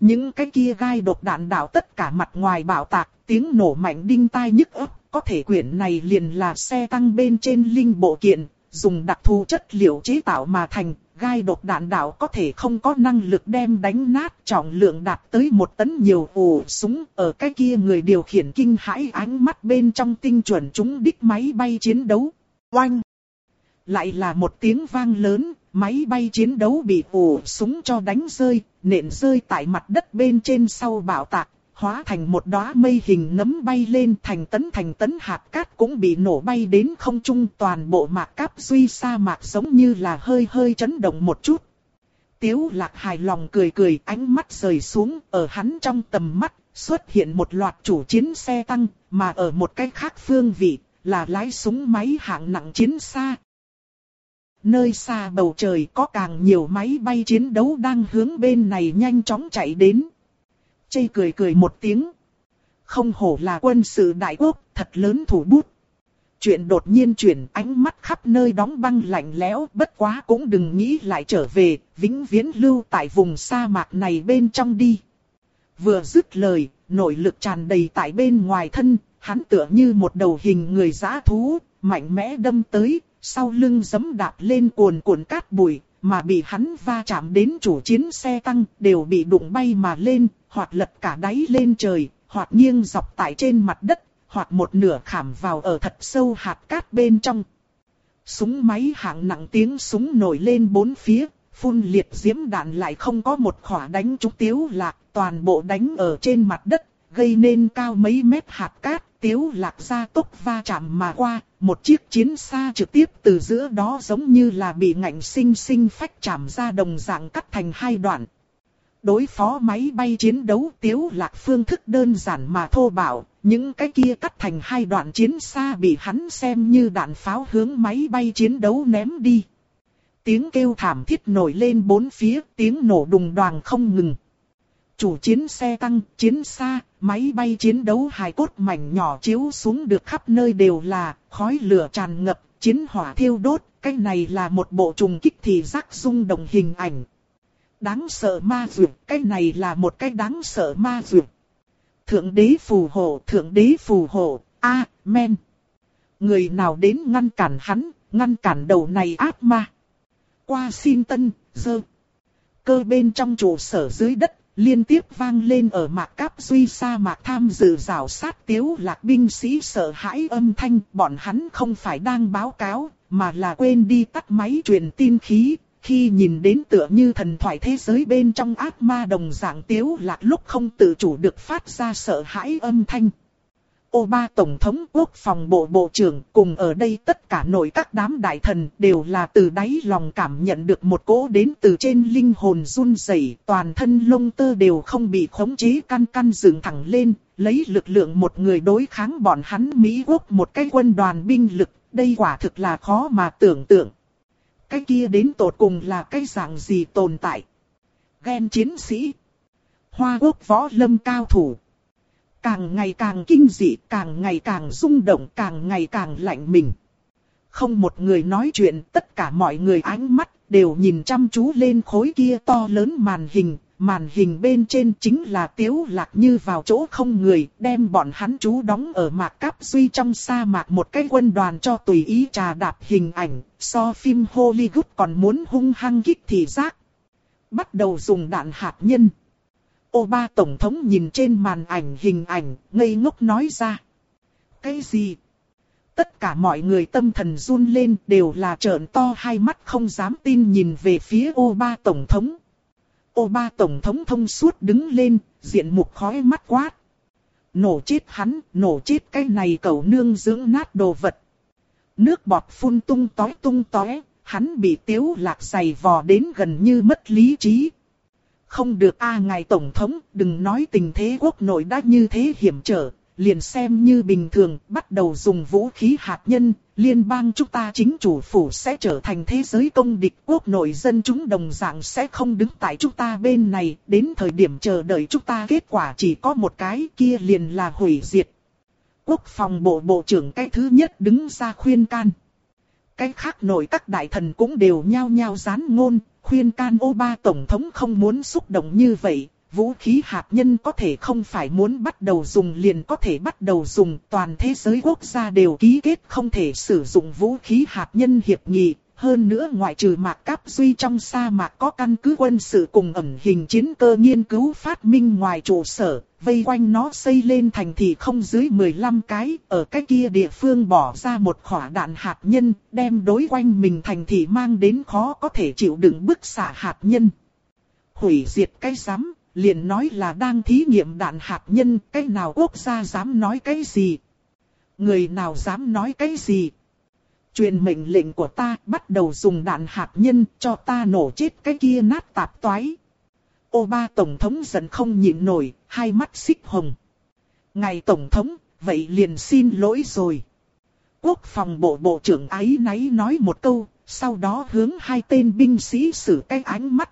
Những cái kia gai độc đạn đảo tất cả mặt ngoài bảo tạc, tiếng nổ mạnh đinh tai nhức ấp, có thể quyển này liền là xe tăng bên trên linh bộ kiện, dùng đặc thù chất liệu chế tạo mà thành, gai đột đạn đạo có thể không có năng lực đem đánh nát trọng lượng đạt tới một tấn nhiều ổ súng ở cái kia người điều khiển kinh hãi ánh mắt bên trong tinh chuẩn chúng đích máy bay chiến đấu. Oanh! Lại là một tiếng vang lớn, máy bay chiến đấu bị ổ súng cho đánh rơi, nện rơi tại mặt đất bên trên sau bạo tạc, hóa thành một đóa mây hình nấm bay lên thành tấn thành tấn hạt cát cũng bị nổ bay đến không trung, toàn bộ mạc cáp duy sa mạc giống như là hơi hơi chấn động một chút. Tiếu lạc hài lòng cười cười, ánh mắt rời xuống, ở hắn trong tầm mắt, xuất hiện một loạt chủ chiến xe tăng, mà ở một cái khác phương vị, là lái súng máy hạng nặng chiến xa. Nơi xa bầu trời có càng nhiều máy bay chiến đấu đang hướng bên này nhanh chóng chạy đến. Chây cười cười một tiếng. Không hổ là quân sự đại quốc, thật lớn thủ bút. Chuyện đột nhiên chuyển ánh mắt khắp nơi đóng băng lạnh lẽo, bất quá cũng đừng nghĩ lại trở về, vĩnh viễn lưu tại vùng sa mạc này bên trong đi. Vừa dứt lời, nội lực tràn đầy tại bên ngoài thân, hắn tựa như một đầu hình người giã thú, mạnh mẽ đâm tới, sau lưng giấm đạp lên cuồn cuộn cát bụi, mà bị hắn va chạm đến chủ chiến xe tăng, đều bị đụng bay mà lên, hoặc lật cả đáy lên trời, hoặc nghiêng dọc tại trên mặt đất, hoặc một nửa khảm vào ở thật sâu hạt cát bên trong. Súng máy hạng nặng tiếng súng nổi lên bốn phía, phun liệt diễm đạn lại không có một khỏa đánh trúng tiếu lạc, toàn bộ đánh ở trên mặt đất, gây nên cao mấy mét hạt cát, tiếu lạc ra tốc va chạm mà qua, một chiếc chiến xa trực tiếp từ giữa đó giống như là bị ngạnh sinh sinh phách chạm ra đồng dạng cắt thành hai đoạn. Đối phó máy bay chiến đấu tiếu lạc phương thức đơn giản mà thô bạo, những cái kia cắt thành hai đoạn chiến xa bị hắn xem như đạn pháo hướng máy bay chiến đấu ném đi. Tiếng kêu thảm thiết nổi lên bốn phía, tiếng nổ đùng đoàn không ngừng. Chủ chiến xe tăng, chiến xa, máy bay chiến đấu hài cốt mảnh nhỏ chiếu xuống được khắp nơi đều là khói lửa tràn ngập, chiến hỏa thiêu đốt, cái này là một bộ trùng kích thì rắc rung động hình ảnh. Đáng sợ ma dược, cái này là một cái đáng sợ ma dược. Thượng đế phù hộ, thượng đế phù hộ, amen. Người nào đến ngăn cản hắn, ngăn cản đầu này ác ma. Qua xin tân, dơ. Cơ bên trong trụ sở dưới đất, liên tiếp vang lên ở mạc cáp duy sa mạc tham dự rào sát tiếu lạc binh sĩ sợ hãi âm thanh. Bọn hắn không phải đang báo cáo, mà là quên đi tắt máy truyền tin khí, khi nhìn đến tựa như thần thoại thế giới bên trong ác ma đồng dạng tiếu lạc lúc không tự chủ được phát ra sợ hãi âm thanh. Ô ba Tổng thống Quốc phòng Bộ Bộ trưởng cùng ở đây tất cả nội các đám đại thần đều là từ đáy lòng cảm nhận được một cỗ đến từ trên linh hồn run rẩy, toàn thân lông tơ đều không bị khống chế căn căn dựng thẳng lên, lấy lực lượng một người đối kháng bọn hắn Mỹ Quốc một cái quân đoàn binh lực, đây quả thực là khó mà tưởng tượng. Cái kia đến tột cùng là cái dạng gì tồn tại? Ghen chiến sĩ. Hoa quốc võ lâm cao thủ. Càng ngày càng kinh dị, càng ngày càng rung động, càng ngày càng lạnh mình. Không một người nói chuyện, tất cả mọi người ánh mắt đều nhìn chăm chú lên khối kia to lớn màn hình, màn hình bên trên chính là tiếu lạc như vào chỗ không người, đem bọn hắn chú đóng ở mạc cáp duy trong sa mạc một cái quân đoàn cho tùy ý trà đạp hình ảnh, so phim Hollywood còn muốn hung hăng kích thị giác. Bắt đầu dùng đạn hạt nhân. Ô ba tổng thống nhìn trên màn ảnh hình ảnh, ngây ngốc nói ra. Cái gì? Tất cả mọi người tâm thần run lên đều là trợn to hai mắt không dám tin nhìn về phía ô ba tổng thống. Ô ba tổng thống thông suốt đứng lên, diện mục khói mắt quát. Nổ chết hắn, nổ chết cái này cầu nương dưỡng nát đồ vật. Nước bọt phun tung tói tung tói, hắn bị tiếu lạc giày vò đến gần như mất lý trí. Không được a ngài tổng thống, đừng nói tình thế quốc nội đã như thế hiểm trở, liền xem như bình thường, bắt đầu dùng vũ khí hạt nhân, liên bang chúng ta chính chủ phủ sẽ trở thành thế giới công địch quốc nội dân chúng đồng dạng sẽ không đứng tại chúng ta bên này, đến thời điểm chờ đợi chúng ta kết quả chỉ có một cái kia liền là hủy diệt. Quốc phòng bộ bộ trưởng cái thứ nhất đứng ra khuyên can. Cái khác nội các đại thần cũng đều nhao nhao rán ngôn, khuyên can ô ba tổng thống không muốn xúc động như vậy, vũ khí hạt nhân có thể không phải muốn bắt đầu dùng liền có thể bắt đầu dùng. Toàn thế giới quốc gia đều ký kết không thể sử dụng vũ khí hạt nhân hiệp nghị hơn nữa ngoại trừ mạc cáp duy trong sa mạc có căn cứ quân sự cùng ẩn hình chiến cơ nghiên cứu phát minh ngoài trụ sở, vây quanh nó xây lên thành thị không dưới 15 cái, ở cái kia địa phương bỏ ra một khỏa đạn hạt nhân, đem đối quanh mình thành thị mang đến khó có thể chịu đựng bức xạ hạt nhân. Hủy diệt cái giám, liền nói là đang thí nghiệm đạn hạt nhân, cái nào quốc gia dám nói cái gì? Người nào dám nói cái gì? Truyền mệnh lệnh của ta bắt đầu dùng đạn hạt nhân cho ta nổ chết cái kia nát tạp toái. Ô ba tổng thống giận không nhịn nổi, hai mắt xích hồng. Ngài tổng thống, vậy liền xin lỗi rồi. Quốc phòng bộ bộ trưởng ấy náy nói một câu, sau đó hướng hai tên binh sĩ xử cái ánh mắt.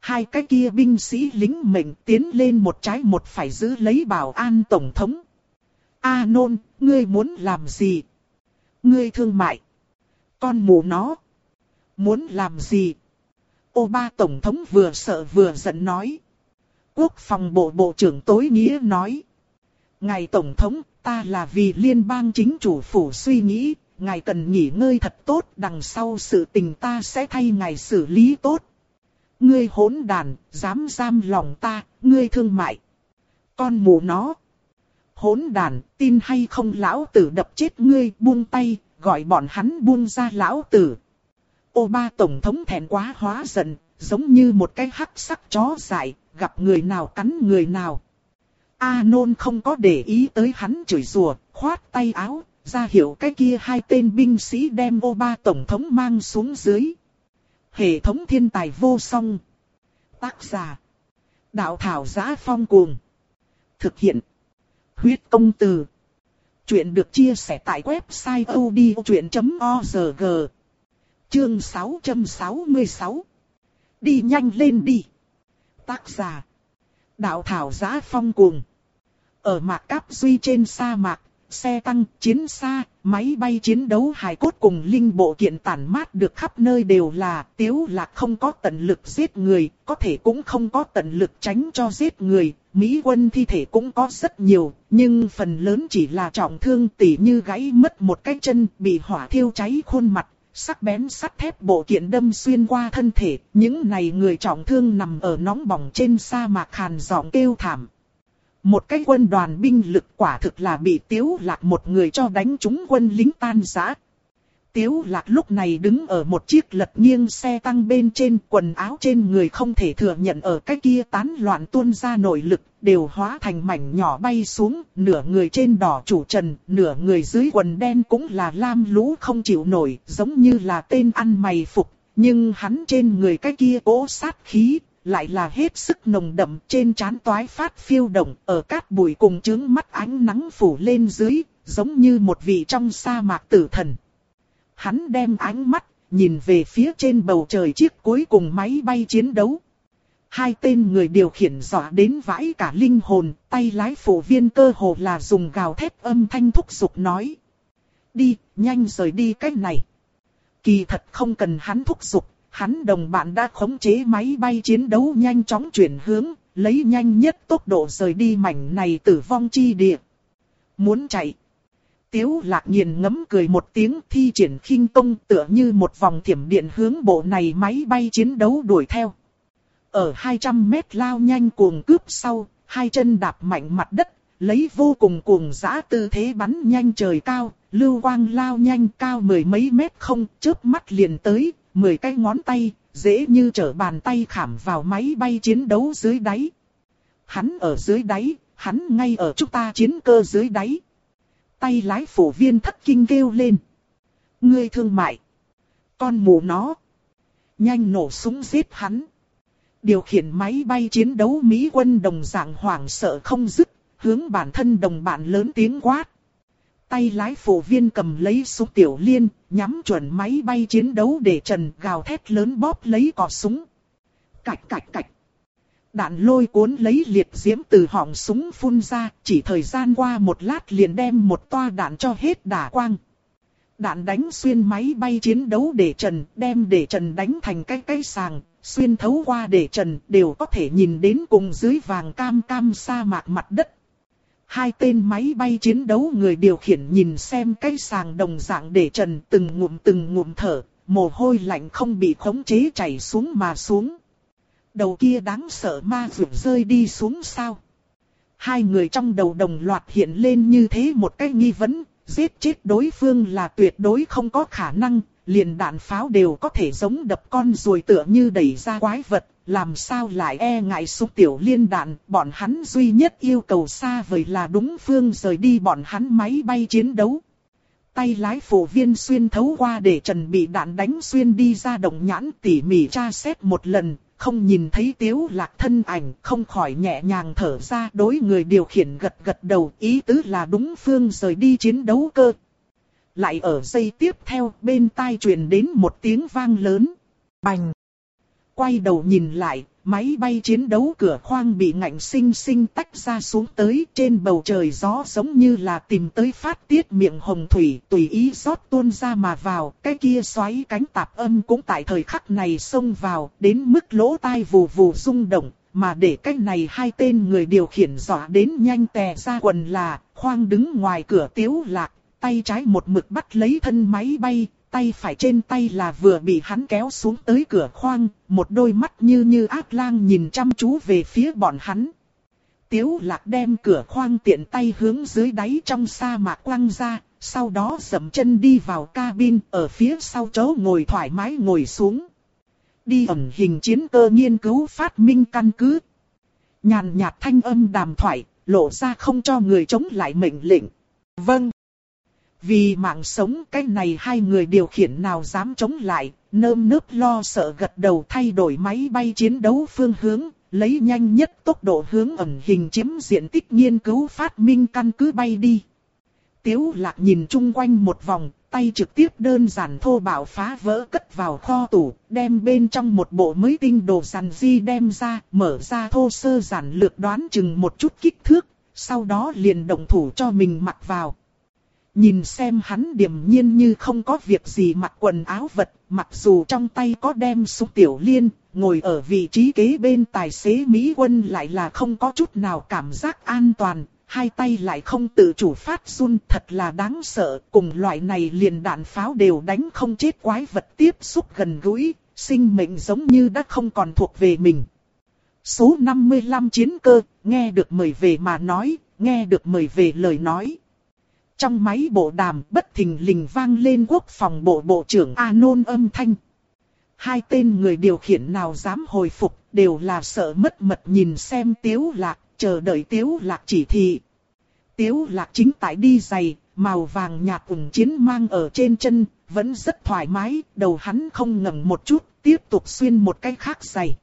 Hai cái kia binh sĩ lính mệnh tiến lên một trái một phải giữ lấy bảo an tổng thống. A nôn, ngươi muốn làm gì? Ngươi thương mại. Con mù nó. Muốn làm gì? Ô ba tổng thống vừa sợ vừa giận nói. Quốc phòng bộ bộ trưởng tối nghĩa nói. Ngài tổng thống, ta là vì liên bang chính chủ phủ suy nghĩ, ngài cần nghỉ ngơi thật tốt, đằng sau sự tình ta sẽ thay ngài xử lý tốt. Ngươi hỗn đàn, dám giam lòng ta, ngươi thương mại. Con mù nó. Hỗn đàn, tin hay không lão tử đập chết ngươi, buông tay, gọi bọn hắn buông ra lão tử. Ô ba tổng thống thẹn quá hóa giận, giống như một cái hắc sắc chó dại, gặp người nào cắn người nào. A nôn không có để ý tới hắn chửi rủa, khoát tay áo, ra hiệu cái kia hai tên binh sĩ đem ô ba tổng thống mang xuống dưới. Hệ thống thiên tài vô song. Tác giả. Đạo thảo giá phong cuồng. Thực hiện. Huyết công từ. Chuyện được chia sẻ tại website odchuyện.org. Chương 666. Đi nhanh lên đi. Tác giả. Đạo thảo giá phong cuồng. Ở mạc cáp duy trên sa mạc, xe tăng, chiến xa, máy bay chiến đấu hài cốt cùng linh bộ kiện tản mát được khắp nơi đều là tiếu lạc không có tận lực giết người, có thể cũng không có tận lực tránh cho giết người, Mỹ quân thi thể cũng có rất nhiều, nhưng phần lớn chỉ là trọng thương tỉ như gãy mất một cái chân, bị hỏa thiêu cháy khuôn mặt, sắc bén sắt thép bộ kiện đâm xuyên qua thân thể, những này người trọng thương nằm ở nóng bỏng trên sa mạc hàn giọng kêu thảm. Một cái quân đoàn binh lực quả thực là bị tiếu lạc một người cho đánh chúng quân lính tan rã. Tiếu lạc lúc này đứng ở một chiếc lật nghiêng xe tăng bên trên quần áo trên người không thể thừa nhận ở cái kia tán loạn tuôn ra nội lực, đều hóa thành mảnh nhỏ bay xuống, nửa người trên đỏ chủ trần, nửa người dưới quần đen cũng là lam lũ không chịu nổi, giống như là tên ăn mày phục, nhưng hắn trên người cái kia cố sát khí, lại là hết sức nồng đậm trên trán toái phát phiêu động, ở cát bụi cùng trướng mắt ánh nắng phủ lên dưới, giống như một vị trong sa mạc tử thần. Hắn đem ánh mắt, nhìn về phía trên bầu trời chiếc cuối cùng máy bay chiến đấu. Hai tên người điều khiển dọa đến vãi cả linh hồn, tay lái phổ viên cơ hồ là dùng gào thét âm thanh thúc giục nói. Đi, nhanh rời đi cách này. Kỳ thật không cần hắn thúc giục, hắn đồng bạn đã khống chế máy bay chiến đấu nhanh chóng chuyển hướng, lấy nhanh nhất tốc độ rời đi mảnh này tử vong chi địa. Muốn chạy. Tiếu lạc nghiền ngấm cười một tiếng thi triển khinh công tựa như một vòng thiểm điện hướng bộ này máy bay chiến đấu đuổi theo. Ở 200 mét lao nhanh cuồng cướp sau, hai chân đạp mạnh mặt đất, lấy vô cùng cuồng dã tư thế bắn nhanh trời cao, lưu quang lao nhanh cao mười mấy mét không, chớp mắt liền tới, mười cái ngón tay, dễ như trở bàn tay khảm vào máy bay chiến đấu dưới đáy. Hắn ở dưới đáy, hắn ngay ở chúng ta chiến cơ dưới đáy. Tay lái phổ viên thất kinh kêu lên. Ngươi thương mại. Con mù nó. Nhanh nổ súng giết hắn. Điều khiển máy bay chiến đấu Mỹ quân đồng dạng hoảng sợ không dứt, hướng bản thân đồng bạn lớn tiếng quát. Tay lái phổ viên cầm lấy súng tiểu liên, nhắm chuẩn máy bay chiến đấu để trần gào thét lớn bóp lấy cò súng. Cạch cạch cạch. Đạn lôi cuốn lấy liệt diễm từ họng súng phun ra, chỉ thời gian qua một lát liền đem một toa đạn cho hết đả quang. Đạn đánh xuyên máy bay chiến đấu để trần, đem để trần đánh thành cái cây sàng, xuyên thấu qua để trần đều có thể nhìn đến cùng dưới vàng cam cam sa mạc mặt đất. Hai tên máy bay chiến đấu người điều khiển nhìn xem cái sàng đồng dạng để trần từng ngụm từng ngụm thở, mồ hôi lạnh không bị khống chế chảy xuống mà xuống. Đầu kia đáng sợ ma vượt rơi đi xuống sao? Hai người trong đầu đồng loạt hiện lên như thế một cái nghi vấn, giết chết đối phương là tuyệt đối không có khả năng, liền đạn pháo đều có thể giống đập con rồi tựa như đẩy ra quái vật, làm sao lại e ngại súng tiểu liên đạn, bọn hắn duy nhất yêu cầu xa vời là đúng phương rời đi bọn hắn máy bay chiến đấu. Tay lái phổ viên xuyên thấu qua để trần bị đạn đánh xuyên đi ra động nhãn tỉ mỉ tra xét một lần, không nhìn thấy tiếu lạc thân ảnh, không khỏi nhẹ nhàng thở ra đối người điều khiển gật gật đầu, ý tứ là đúng phương rời đi chiến đấu cơ. Lại ở giây tiếp theo, bên tai truyền đến một tiếng vang lớn. Bành! Quay đầu nhìn lại, máy bay chiến đấu cửa khoang bị ngạnh sinh sinh tách ra xuống tới trên bầu trời gió giống như là tìm tới phát tiết miệng hồng thủy tùy ý rót tuôn ra mà vào, cái kia xoáy cánh tạp âm cũng tại thời khắc này xông vào, đến mức lỗ tai vù vù rung động, mà để cách này hai tên người điều khiển dọa đến nhanh tè ra quần là, khoang đứng ngoài cửa tiếu lạc, tay trái một mực bắt lấy thân máy bay, tay phải trên tay là vừa bị hắn kéo xuống tới cửa khoang, một đôi mắt như như ác lang nhìn chăm chú về phía bọn hắn. Tiếu lạc đem cửa khoang tiện tay hướng dưới đáy trong sa mạc quăng ra, sau đó dậm chân đi vào cabin ở phía sau chỗ ngồi thoải mái ngồi xuống. Đi ẩn hình chiến cơ nghiên cứu phát minh căn cứ. Nhàn nhạt thanh âm đàm thoại, lộ ra không cho người chống lại mệnh lệnh. Vâng. Vì mạng sống cái này hai người điều khiển nào dám chống lại, nơm nớp lo sợ gật đầu thay đổi máy bay chiến đấu phương hướng, lấy nhanh nhất tốc độ hướng ẩn hình chiếm diện tích nghiên cứu phát minh căn cứ bay đi. Tiếu lạc nhìn chung quanh một vòng, tay trực tiếp đơn giản thô bạo phá vỡ cất vào kho tủ, đem bên trong một bộ mới tinh đồ giàn di đem ra, mở ra thô sơ giản lược đoán chừng một chút kích thước, sau đó liền động thủ cho mình mặc vào. Nhìn xem hắn điềm nhiên như không có việc gì mặc quần áo vật, mặc dù trong tay có đem súng tiểu liên, ngồi ở vị trí kế bên tài xế Mỹ quân lại là không có chút nào cảm giác an toàn, hai tay lại không tự chủ phát run thật là đáng sợ, cùng loại này liền đạn pháo đều đánh không chết quái vật tiếp xúc gần gũi, sinh mệnh giống như đã không còn thuộc về mình. Số 55 chiến cơ, nghe được mời về mà nói, nghe được mời về lời nói. Trong máy bộ đàm bất thình lình vang lên quốc phòng bộ bộ trưởng A Nôn âm thanh. Hai tên người điều khiển nào dám hồi phục đều là sợ mất mật nhìn xem tiếu lạc, chờ đợi tiếu lạc chỉ thị. Tiếu lạc chính tại đi giày, màu vàng nhạt ủng chiến mang ở trên chân, vẫn rất thoải mái, đầu hắn không ngẩng một chút, tiếp tục xuyên một cái khác giày.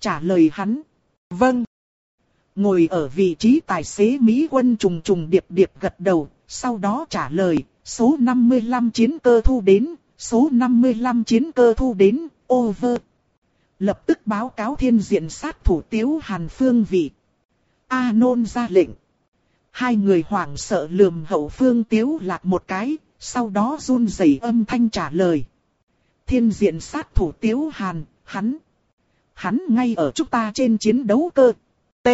Trả lời hắn, vâng. Ngồi ở vị trí tài xế Mỹ quân trùng trùng điệp điệp gật đầu, sau đó trả lời, số 55 chiến cơ thu đến, số 55 chiến cơ thu đến, over. Lập tức báo cáo thiên diện sát thủ tiếu hàn phương vị. A nôn ra lệnh. Hai người hoảng sợ lườm hậu phương tiếu lạc một cái, sau đó run rẩy âm thanh trả lời. Thiên diện sát thủ tiếu hàn, hắn. Hắn ngay ở chúng ta trên chiến đấu cơ. T.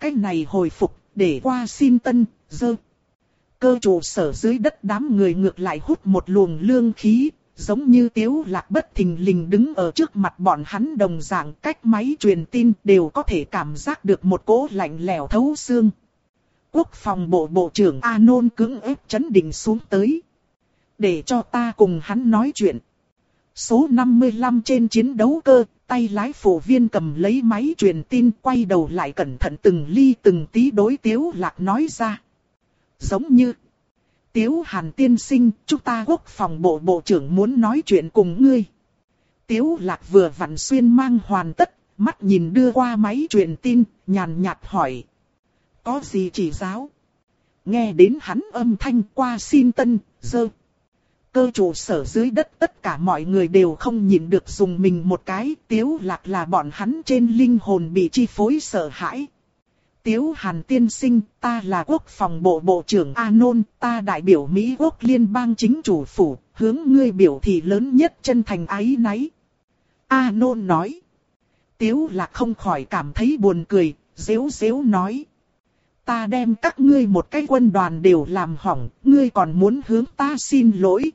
Cái này hồi phục, để qua xin tân, dơ cơ trụ sở dưới đất đám người ngược lại hút một luồng lương khí, giống như tiếu lạc bất thình lình đứng ở trước mặt bọn hắn đồng dạng cách máy truyền tin đều có thể cảm giác được một cỗ lạnh lẽo thấu xương. Quốc phòng bộ bộ trưởng Anon cứng ép chấn định xuống tới. Để cho ta cùng hắn nói chuyện. Số 55 trên chiến đấu cơ, tay lái phổ viên cầm lấy máy truyền tin quay đầu lại cẩn thận từng ly từng tí đối tiếu lạc nói ra giống như. Tiếu Hàn tiên sinh, chúng ta quốc phòng bộ bộ trưởng muốn nói chuyện cùng ngươi. Tiếu Lạc vừa vặn xuyên mang hoàn tất, mắt nhìn đưa qua máy truyền tin, nhàn nhạt hỏi. Có gì chỉ giáo? Nghe đến hắn âm thanh qua xin tân, dơ. Cơ chủ sở dưới đất tất cả mọi người đều không nhìn được dùng mình một cái, tiếu lạc là bọn hắn trên linh hồn bị chi phối sợ hãi. Tiếu Hàn tiên sinh, ta là quốc phòng bộ bộ trưởng Anon, Nôn, ta đại biểu Mỹ quốc liên bang chính chủ phủ, hướng ngươi biểu thị lớn nhất chân thành ái náy. Anon Nôn nói. Tiếu là không khỏi cảm thấy buồn cười, dễu dễu nói. Ta đem các ngươi một cái quân đoàn đều làm hỏng, ngươi còn muốn hướng ta xin lỗi.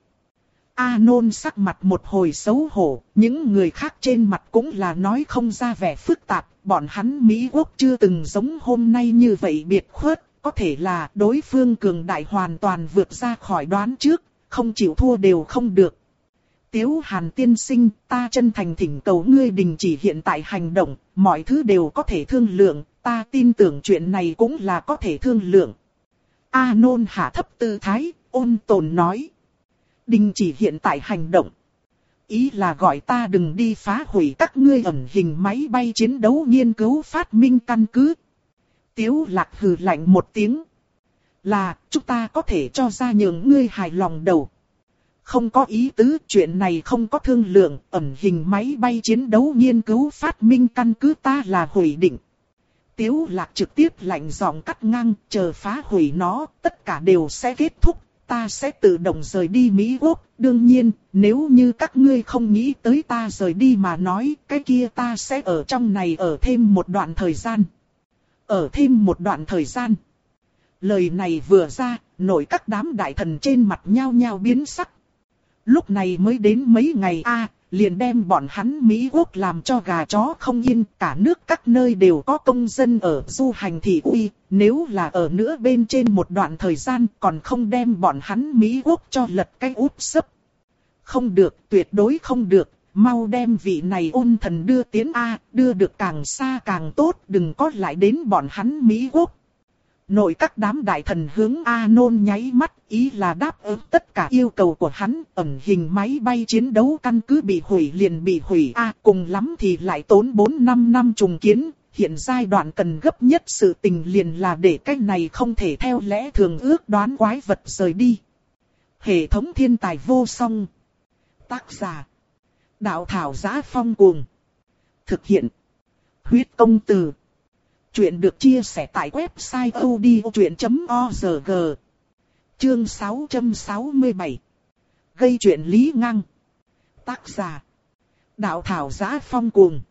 A nôn sắc mặt một hồi xấu hổ, những người khác trên mặt cũng là nói không ra vẻ phức tạp, bọn hắn Mỹ Quốc chưa từng giống hôm nay như vậy biệt khuất, có thể là đối phương cường đại hoàn toàn vượt ra khỏi đoán trước, không chịu thua đều không được. Tiếu Hàn tiên sinh, ta chân thành thỉnh cầu ngươi đình chỉ hiện tại hành động, mọi thứ đều có thể thương lượng, ta tin tưởng chuyện này cũng là có thể thương lượng. A nôn hạ thấp tư thái, ôn tồn nói. Đình chỉ hiện tại hành động. Ý là gọi ta đừng đi phá hủy các ngươi ẩn hình máy bay chiến đấu nghiên cứu phát minh căn cứ. Tiếu lạc hừ lạnh một tiếng. Là, chúng ta có thể cho ra những ngươi hài lòng đầu. Không có ý tứ, chuyện này không có thương lượng, ẩn hình máy bay chiến đấu nghiên cứu phát minh căn cứ ta là hủy định. Tiếu lạc trực tiếp lạnh giọng cắt ngang, chờ phá hủy nó, tất cả đều sẽ kết thúc, ta sẽ tự động rời đi Mỹ Quốc. Đương nhiên, nếu như các ngươi không nghĩ tới ta rời đi mà nói, cái kia ta sẽ ở trong này ở thêm một đoạn thời gian. Ở thêm một đoạn thời gian. Lời này vừa ra, nổi các đám đại thần trên mặt nhao nhao biến sắc. Lúc này mới đến mấy ngày a liền đem bọn hắn Mỹ Quốc làm cho gà chó không yên, cả nước các nơi đều có công dân ở du hành thị uy, nếu là ở nữa bên trên một đoạn thời gian còn không đem bọn hắn Mỹ Quốc cho lật cái úp sấp. Không được, tuyệt đối không được, mau đem vị này ôn thần đưa tiến A, đưa được càng xa càng tốt, đừng có lại đến bọn hắn Mỹ Quốc. Nội các đám đại thần hướng A nôn nháy mắt, ý là đáp ứng tất cả yêu cầu của hắn, ẩn hình máy bay chiến đấu căn cứ bị hủy liền bị hủy A, cùng lắm thì lại tốn 4-5 năm trùng kiến, hiện giai đoạn cần gấp nhất sự tình liền là để cái này không thể theo lẽ thường ước đoán quái vật rời đi. Hệ thống thiên tài vô song. Tác giả. Đạo thảo giá phong cuồng. Thực hiện. Huyết công từ. Chuyện được chia sẻ tại website odchuyện.org Chương 667 Gây chuyện lý ngang. Tác giả. Đạo thảo giá phong cuồng.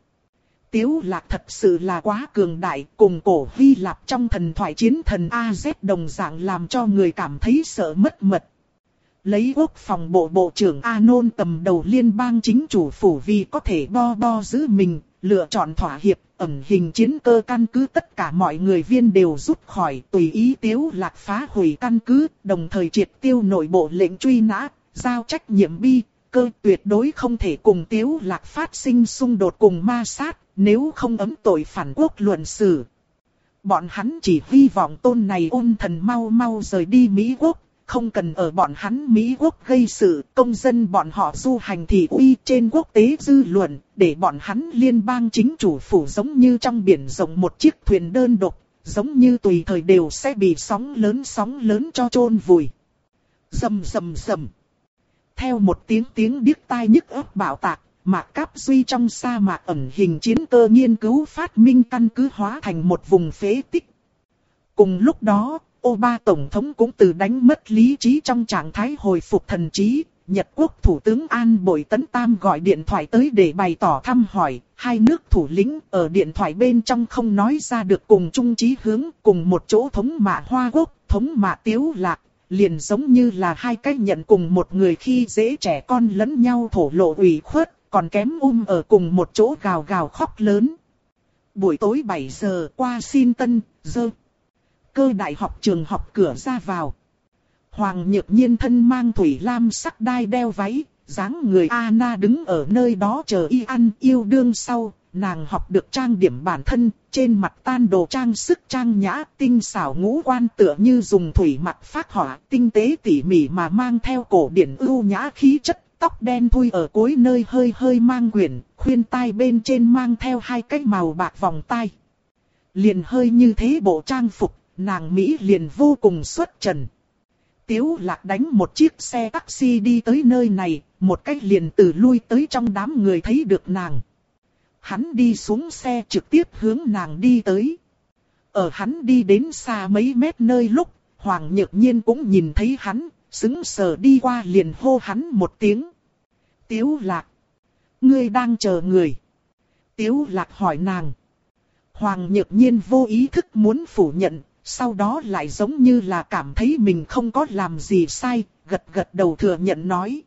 Tiếu lạc thật sự là quá cường đại cùng cổ vi Lạp trong thần thoại chiến thần AZ đồng dạng làm cho người cảm thấy sợ mất mật. Lấy quốc phòng bộ bộ trưởng Anon tầm đầu liên bang chính chủ phủ vì có thể bo bo giữ mình, lựa chọn thỏa hiệp, ẩn hình chiến cơ căn cứ tất cả mọi người viên đều rút khỏi tùy ý tiếu lạc phá hủy căn cứ, đồng thời triệt tiêu nội bộ lệnh truy nã, giao trách nhiệm bi, cơ tuyệt đối không thể cùng tiếu lạc phát sinh xung đột cùng ma sát, nếu không ấm tội phản quốc luận xử. Bọn hắn chỉ hy vọng tôn này ôn thần mau mau rời đi Mỹ Quốc, không cần ở bọn hắn Mỹ quốc gây sự, công dân bọn họ du hành thì uy trên quốc tế dư luận, để bọn hắn liên bang chính chủ phủ giống như trong biển rộng một chiếc thuyền đơn độc, giống như tùy thời đều sẽ bị sóng lớn sóng lớn cho chôn vùi. Rầm rầm rầm. Theo một tiếng tiếng điếc tai nhức óc bạo tạc, mạc cáp duy trong sa mạc ẩn hình chiến cơ nghiên cứu phát minh căn cứ hóa thành một vùng phế tích. Cùng lúc đó, Oba Tổng thống cũng từ đánh mất lý trí trong trạng thái hồi phục thần trí. Nhật Quốc Thủ tướng An Bội Tấn Tam gọi điện thoại tới để bày tỏ thăm hỏi, hai nước thủ lĩnh ở điện thoại bên trong không nói ra được cùng chung chí hướng, cùng một chỗ thống mạ Hoa Quốc, thống mạ Tiếu Lạc, liền giống như là hai cách nhận cùng một người khi dễ trẻ con lẫn nhau thổ lộ ủy khuất, còn kém um ở cùng một chỗ gào gào khóc lớn. Buổi tối 7 giờ qua xin tân, dơ cơ đại học trường học cửa ra vào. Hoàng nhược nhiên thân mang thủy lam sắc đai đeo váy, dáng người Anna đứng ở nơi đó chờ y ăn yêu đương sau, nàng học được trang điểm bản thân, trên mặt tan đồ trang sức trang nhã, tinh xảo ngũ quan tựa như dùng thủy mặt phát họa, tinh tế tỉ mỉ mà mang theo cổ điển ưu nhã khí chất, tóc đen thui ở cuối nơi hơi hơi mang quyển, khuyên tai bên trên mang theo hai cái màu bạc vòng tai. Liền hơi như thế bộ trang phục nàng Mỹ liền vô cùng xuất trần. Tiếu lạc đánh một chiếc xe taxi đi tới nơi này, một cách liền từ lui tới trong đám người thấy được nàng. Hắn đi xuống xe trực tiếp hướng nàng đi tới. Ở hắn đi đến xa mấy mét nơi lúc, Hoàng Nhược Nhiên cũng nhìn thấy hắn, xứng sờ đi qua liền hô hắn một tiếng. Tiếu lạc. Ngươi đang chờ người. Tiếu lạc hỏi nàng. Hoàng Nhược Nhiên vô ý thức muốn phủ nhận, sau đó lại giống như là cảm thấy mình không có làm gì sai, gật gật đầu thừa nhận nói.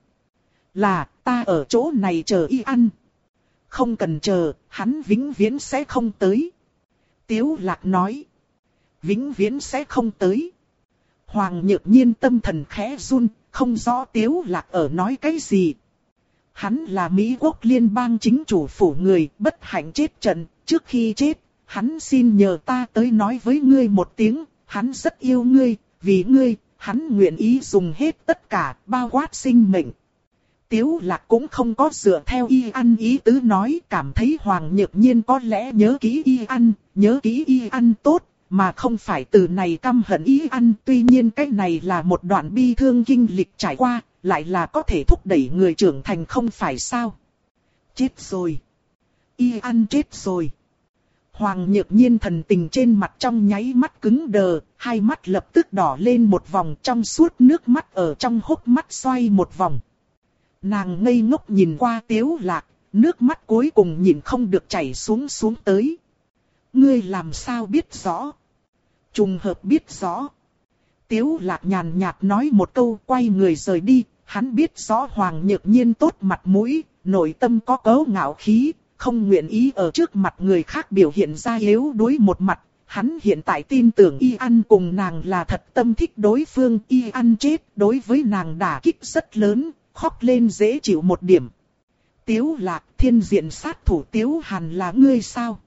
Là, ta ở chỗ này chờ y ăn. Không cần chờ, hắn vĩnh viễn sẽ không tới. Tiếu lạc nói. Vĩnh viễn sẽ không tới. Hoàng nhược nhiên tâm thần khẽ run, không rõ tiếu lạc ở nói cái gì. Hắn là Mỹ quốc liên bang chính chủ phủ người, bất hạnh chết trận, trước khi chết, hắn xin nhờ ta tới nói với ngươi một tiếng, hắn rất yêu ngươi, vì ngươi, hắn nguyện ý dùng hết tất cả, bao quát sinh mệnh. Tiếu lạc cũng không có dựa theo y ăn ý tứ nói, cảm thấy Hoàng Nhược Nhiên có lẽ nhớ kỹ y ăn, nhớ kỹ y ăn tốt, mà không phải từ này căm hận y ăn. Tuy nhiên cái này là một đoạn bi thương kinh lịch trải qua, lại là có thể thúc đẩy người trưởng thành không phải sao. Chết rồi. Y ăn chết rồi. Hoàng nhược nhiên thần tình trên mặt trong nháy mắt cứng đờ, hai mắt lập tức đỏ lên một vòng trong suốt nước mắt ở trong hốc mắt xoay một vòng. Nàng ngây ngốc nhìn qua tiếu lạc, nước mắt cuối cùng nhìn không được chảy xuống xuống tới. Ngươi làm sao biết rõ? Trùng hợp biết rõ. Tiếu lạc nhàn nhạt nói một câu quay người rời đi, hắn biết rõ Hoàng Nhược Nhiên tốt mặt mũi, nội tâm có cấu ngạo khí, không nguyện ý ở trước mặt người khác biểu hiện ra yếu đuối một mặt. Hắn hiện tại tin tưởng Y An cùng nàng là thật tâm thích đối phương, Y An chết đối với nàng đả kích rất lớn, khóc lên dễ chịu một điểm. Tiếu lạc thiên diện sát thủ Tiếu Hàn là ngươi sao?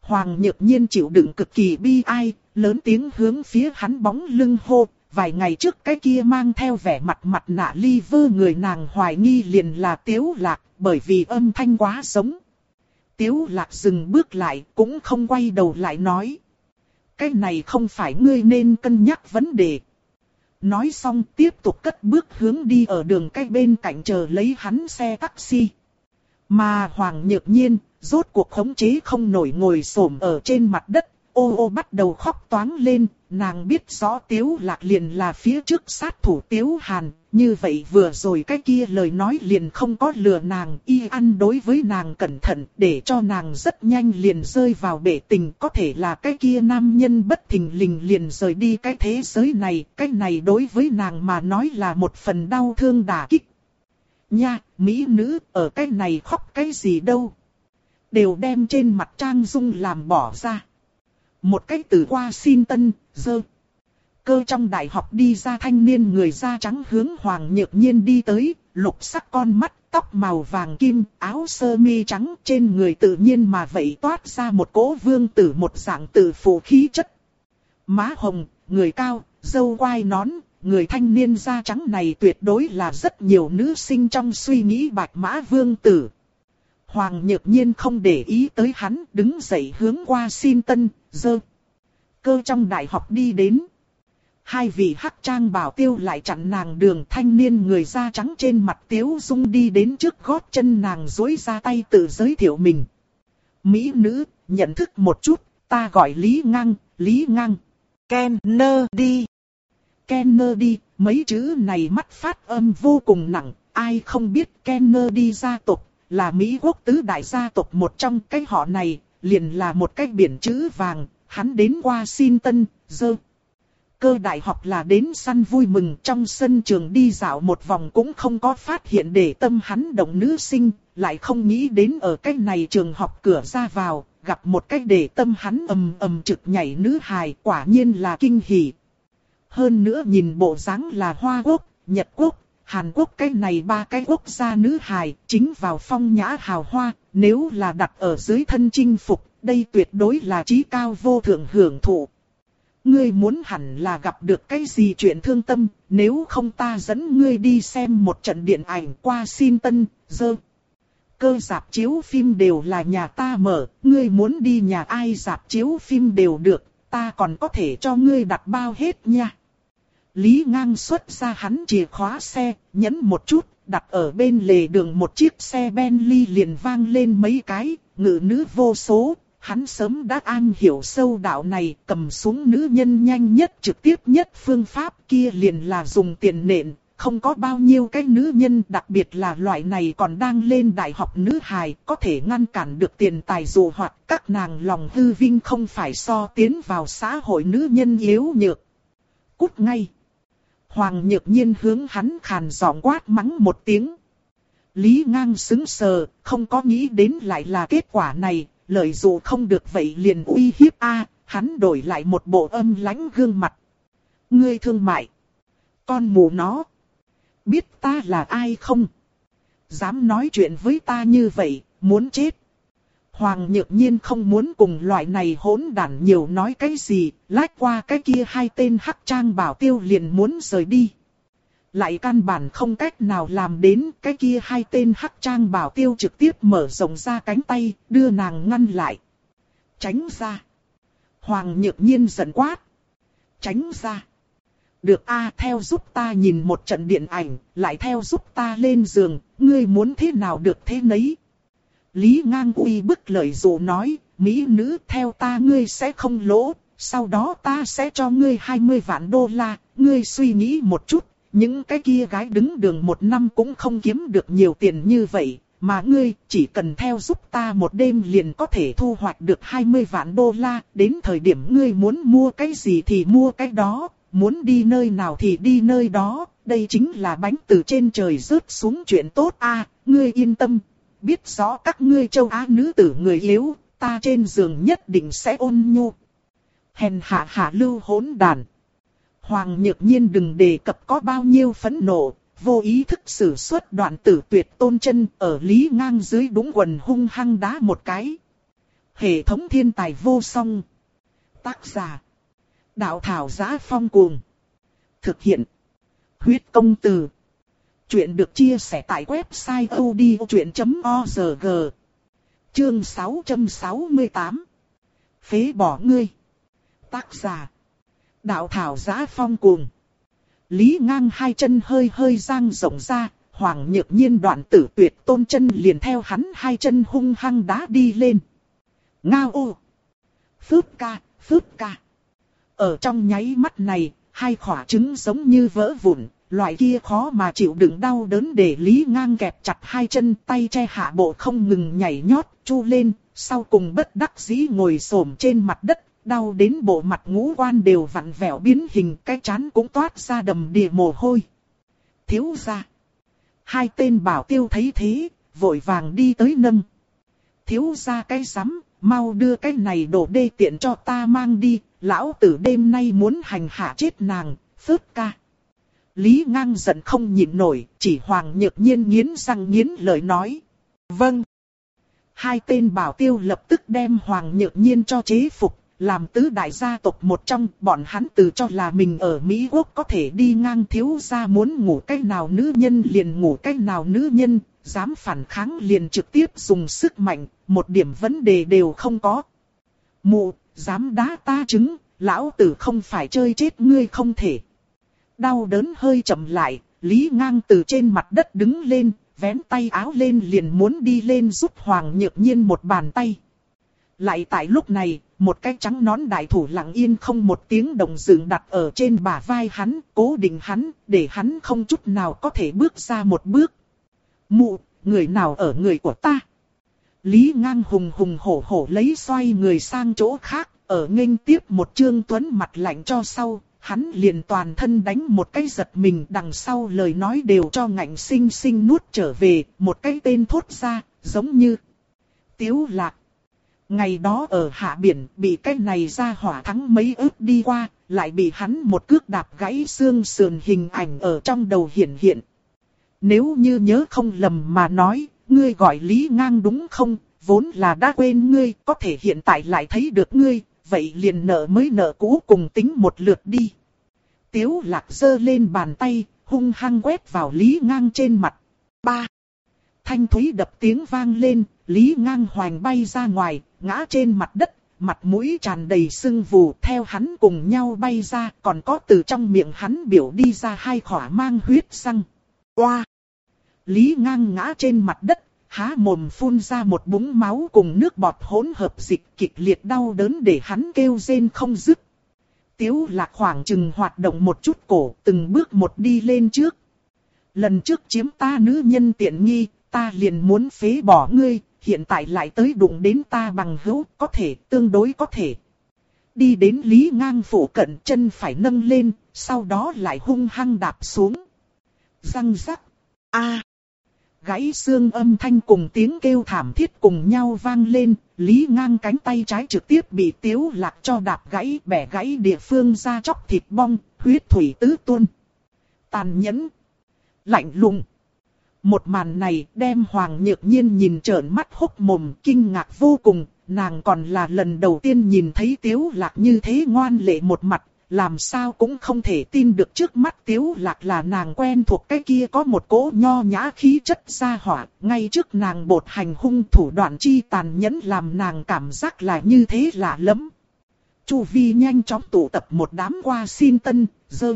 Hoàng nhược nhiên chịu đựng cực kỳ bi ai, lớn tiếng hướng phía hắn bóng lưng hô. Vài ngày trước cái kia mang theo vẻ mặt mặt nạ ly vơ người nàng hoài nghi liền là Tiếu Lạc, bởi vì âm thanh quá giống. Tiếu Lạc dừng bước lại, cũng không quay đầu lại nói. Cái này không phải ngươi nên cân nhắc vấn đề. Nói xong tiếp tục cất bước hướng đi ở đường cách bên cạnh chờ lấy hắn xe taxi. Mà Hoàng Nhược Nhiên, rốt cuộc khống chế không nổi ngồi xổm ở trên mặt đất, ô ô bắt đầu khóc toáng lên, nàng biết rõ Tiếu Lạc liền là phía trước sát thủ Tiếu Hàn, như vậy vừa rồi cái kia lời nói liền không có lừa nàng, y ăn đối với nàng cẩn thận, để cho nàng rất nhanh liền rơi vào bể tình, có thể là cái kia nam nhân bất thình lình liền rời đi cái thế giới này, cái này đối với nàng mà nói là một phần đau thương đả kích. Nha, mỹ nữ, ở cái này khóc cái gì đâu. Đều đem trên mặt trang dung làm bỏ ra. Một cách từ qua xin tân, dơ. Cơ trong đại học đi ra thanh niên người da trắng hướng Hoàng Nhược Nhiên đi tới, lục sắc con mắt, tóc màu vàng kim, áo sơ mi trắng trên người tự nhiên mà vậy toát ra một cỗ vương tử một dạng tử phụ khí chất. Má hồng, người cao, dâu quai nón, người thanh niên da trắng này tuyệt đối là rất nhiều nữ sinh trong suy nghĩ bạch mã vương tử. Hoàng nhược nhiên không để ý tới hắn, đứng dậy hướng qua xin tân, dơ. Cơ trong đại học đi đến. Hai vị hắc trang bảo tiêu lại chặn nàng đường thanh niên người da trắng trên mặt tiếu dung đi đến trước gót chân nàng dối ra tay tự giới thiệu mình. Mỹ nữ, nhận thức một chút, ta gọi Lý Ngang, Lý Ngang. Kennedy. Kennedy, mấy chữ này mắt phát âm vô cùng nặng, ai không biết Kennedy gia tộc là Mỹ quốc tứ đại gia tộc một trong cái họ này, liền là một cái biển chữ vàng, hắn đến qua xin tân, dơ. Cơ đại học là đến săn vui mừng trong sân trường đi dạo một vòng cũng không có phát hiện để tâm hắn động nữ sinh, lại không nghĩ đến ở cái này trường học cửa ra vào, gặp một cái để tâm hắn ầm ầm trực nhảy nữ hài quả nhiên là kinh hỉ. Hơn nữa nhìn bộ dáng là Hoa Quốc, Nhật Quốc, Hàn Quốc cái này ba cái quốc gia nữ hài, chính vào phong nhã hào hoa, nếu là đặt ở dưới thân chinh phục, đây tuyệt đối là trí cao vô thượng hưởng thụ. Ngươi muốn hẳn là gặp được cái gì chuyện thương tâm, nếu không ta dẫn ngươi đi xem một trận điện ảnh qua xin tân, dơ. Cơ giạp chiếu phim đều là nhà ta mở, ngươi muốn đi nhà ai giạp chiếu phim đều được, ta còn có thể cho ngươi đặt bao hết nha. Lý ngang xuất ra hắn chìa khóa xe, nhấn một chút, đặt ở bên lề đường một chiếc xe Bentley liền vang lên mấy cái, ngự nữ vô số. Hắn sớm đã an hiểu sâu đạo này, cầm xuống nữ nhân nhanh nhất trực tiếp nhất phương pháp kia liền là dùng tiền nện, không có bao nhiêu cái nữ nhân đặc biệt là loại này còn đang lên đại học nữ hài có thể ngăn cản được tiền tài dù hoặc các nàng lòng hư vinh không phải so tiến vào xã hội nữ nhân yếu nhược. Cút ngay. Hoàng nhược nhiên hướng hắn khàn giọng quát mắng một tiếng. Lý ngang xứng sờ, không có nghĩ đến lại là kết quả này, lợi dụ không được vậy liền uy hiếp a hắn đổi lại một bộ âm lãnh gương mặt. Ngươi thương mại. Con mù nó. Biết ta là ai không? Dám nói chuyện với ta như vậy, muốn chết. Hoàng nhược nhiên không muốn cùng loại này hỗn đản nhiều nói cái gì, lách qua cái kia hai tên hắc trang bảo tiêu liền muốn rời đi. Lại căn bản không cách nào làm đến cái kia hai tên hắc trang bảo tiêu trực tiếp mở rộng ra cánh tay, đưa nàng ngăn lại. Tránh ra. Hoàng nhược nhiên giận quát. Tránh ra. Được a theo giúp ta nhìn một trận điện ảnh, lại theo giúp ta lên giường, ngươi muốn thế nào được thế nấy. Lý ngang uy bức lời dụ nói, Mỹ nữ theo ta ngươi sẽ không lỗ, sau đó ta sẽ cho ngươi 20 vạn đô la, ngươi suy nghĩ một chút, những cái kia gái đứng đường một năm cũng không kiếm được nhiều tiền như vậy, mà ngươi chỉ cần theo giúp ta một đêm liền có thể thu hoạch được 20 vạn đô la, đến thời điểm ngươi muốn mua cái gì thì mua cái đó, muốn đi nơi nào thì đi nơi đó, đây chính là bánh từ trên trời rớt xuống chuyện tốt a ngươi yên tâm, biết rõ các ngươi châu Á nữ tử người yếu, ta trên giường nhất định sẽ ôn nhu. Hèn hạ hạ lưu hỗn đàn. Hoàng nhược nhiên đừng đề cập có bao nhiêu phẫn nộ, vô ý thức sử xuất đoạn tử tuyệt tôn chân ở lý ngang dưới đúng quần hung hăng đá một cái. Hệ thống thiên tài vô song. Tác giả. Đạo thảo giá phong cuồng. Thực hiện. Huyết công từ. Chuyện được chia sẻ tại website odchuyện.org. Chương 668. Phế bỏ ngươi. Tác giả. Đạo thảo giá phong cuồng. Lý ngang hai chân hơi hơi giang rộng ra, hoàng nhược nhiên đoạn tử tuyệt tôn chân liền theo hắn hai chân hung hăng đá đi lên. Ngao ô! Phước ca, phước ca! Ở trong nháy mắt này, hai khỏa trứng giống như vỡ vụn, loại kia khó mà chịu đựng đau đớn để Lý ngang kẹp chặt hai chân tay che hạ bộ không ngừng nhảy nhót, chu lên, sau cùng bất đắc dĩ ngồi xổm trên mặt đất, đau đến bộ mặt ngũ quan đều vặn vẹo biến hình, cái chán cũng toát ra đầm đìa mồ hôi. Thiếu ra. Hai tên bảo tiêu thấy thế, vội vàng đi tới nâng. Thiếu ra cái rắm, mau đưa cái này đổ đê tiện cho ta mang đi, lão tử đêm nay muốn hành hạ chết nàng, phớt ca. Lý ngang giận không nhịn nổi, chỉ hoàng nhược nhiên nghiến răng nghiến lời nói. Vâng. Hai tên bảo tiêu lập tức đem hoàng nhược nhiên cho chế phục, làm tứ đại gia tộc một trong, bọn hắn tự cho là mình ở Mỹ Quốc có thể đi ngang thiếu gia muốn ngủ cách nào nữ nhân liền ngủ cách nào nữ nhân, dám phản kháng liền trực tiếp dùng sức mạnh, một điểm vấn đề đều không có. Mụ, dám đá ta trứng, lão tử không phải chơi chết ngươi không thể. Đau đớn hơi chậm lại, Lý ngang từ trên mặt đất đứng lên, vén tay áo lên liền muốn đi lên giúp Hoàng Nhược Nhiên một bàn tay. Lại tại lúc này, một cái trắng nón đại thủ lặng yên không một tiếng động dựng đặt ở trên bả vai hắn, cố định hắn, để hắn không chút nào có thể bước ra một bước. Mụ, người nào ở người của ta? Lý ngang hùng hùng hổ hổ lấy xoay người sang chỗ khác, ở nghênh tiếp một trương tuấn mặt lạnh cho sau, hắn liền toàn thân đánh một cái giật mình đằng sau lời nói đều cho ngạnh sinh sinh nuốt trở về, một cái tên thốt ra, giống như Tiếu lạc. Ngày đó ở hạ biển bị cái này ra hỏa thắng mấy ước đi qua, lại bị hắn một cước đạp gãy xương sườn hình ảnh ở trong đầu hiện hiện. Nếu như nhớ không lầm mà nói, ngươi gọi Lý Ngang đúng không, vốn là đã quên ngươi, có thể hiện tại lại thấy được ngươi, vậy liền nợ mới nợ cũ cùng tính một lượt đi. Tiếu lạc giơ lên bàn tay, hung hăng quét vào Lý Ngang trên mặt. Ba. Thanh thúy đập tiếng vang lên, Lý Ngang hoành bay ra ngoài, ngã trên mặt đất, mặt mũi tràn đầy sưng vù theo hắn cùng nhau bay ra, còn có từ trong miệng hắn biểu đi ra hai khỏa mang huyết răng. Oa! Lý ngang ngã trên mặt đất, há mồm phun ra một búng máu cùng nước bọt hỗn hợp dịch kịch liệt đau đớn để hắn kêu rên không dứt. Tiếu lạc khoảng chừng hoạt động một chút cổ, từng bước một đi lên trước. Lần trước chiếm ta nữ nhân tiện nghi, ta liền muốn phế bỏ ngươi, hiện tại lại tới đụng đến ta bằng hữu, có thể, tương đối có thể. Đi đến Lý Ngang phủ cận chân phải nâng lên, sau đó lại hung hăng đạp xuống. Răng rắc. A gãy xương âm thanh cùng tiếng kêu thảm thiết cùng nhau vang lên, Lý ngang cánh tay trái trực tiếp bị tiếu lạc cho đạp gãy bẻ gãy địa phương ra chóc thịt bong, huyết thủy tứ tuôn. Tàn nhẫn, lạnh lùng. Một màn này đem Hoàng Nhược Nhiên nhìn trợn mắt hốc mồm kinh ngạc vô cùng, nàng còn là lần đầu tiên nhìn thấy tiếu lạc như thế ngoan lệ một mặt, làm sao cũng không thể tin được trước mắt tiếu lạc là nàng quen thuộc cái kia có một cỗ nho nhã khí chất ra hỏa, ngay trước nàng bột hành hung thủ đoạn chi tàn nhẫn làm nàng cảm giác là như thế lạ lắm. Chu Vi nhanh chóng tụ tập một đám qua xin tân, dơ.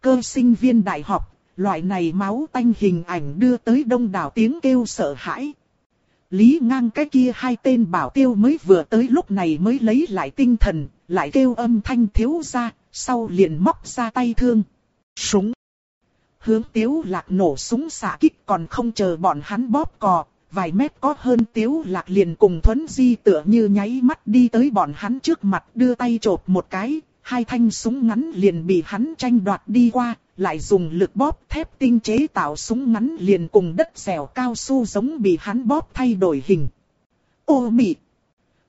Cơ sinh viên đại học, loại này máu tanh hình ảnh đưa tới đông đảo tiếng kêu sợ hãi. Lý ngang cái kia hai tên bảo tiêu mới vừa tới lúc này mới lấy lại tinh thần, lại kêu âm thanh thiếu ra, sau liền móc ra tay thương. Súng. Hướng tiếu lạc nổ súng xạ kích còn không chờ bọn hắn bóp cò, vài mét có hơn tiếu lạc liền cùng thuấn di tựa như nháy mắt đi tới bọn hắn trước mặt đưa tay chộp một cái, hai thanh súng ngắn liền bị hắn tranh đoạt đi qua, lại dùng lực bóp thép tinh chế tạo súng ngắn liền cùng đất dẻo cao su giống bị hắn bóp thay đổi hình. Ô mị!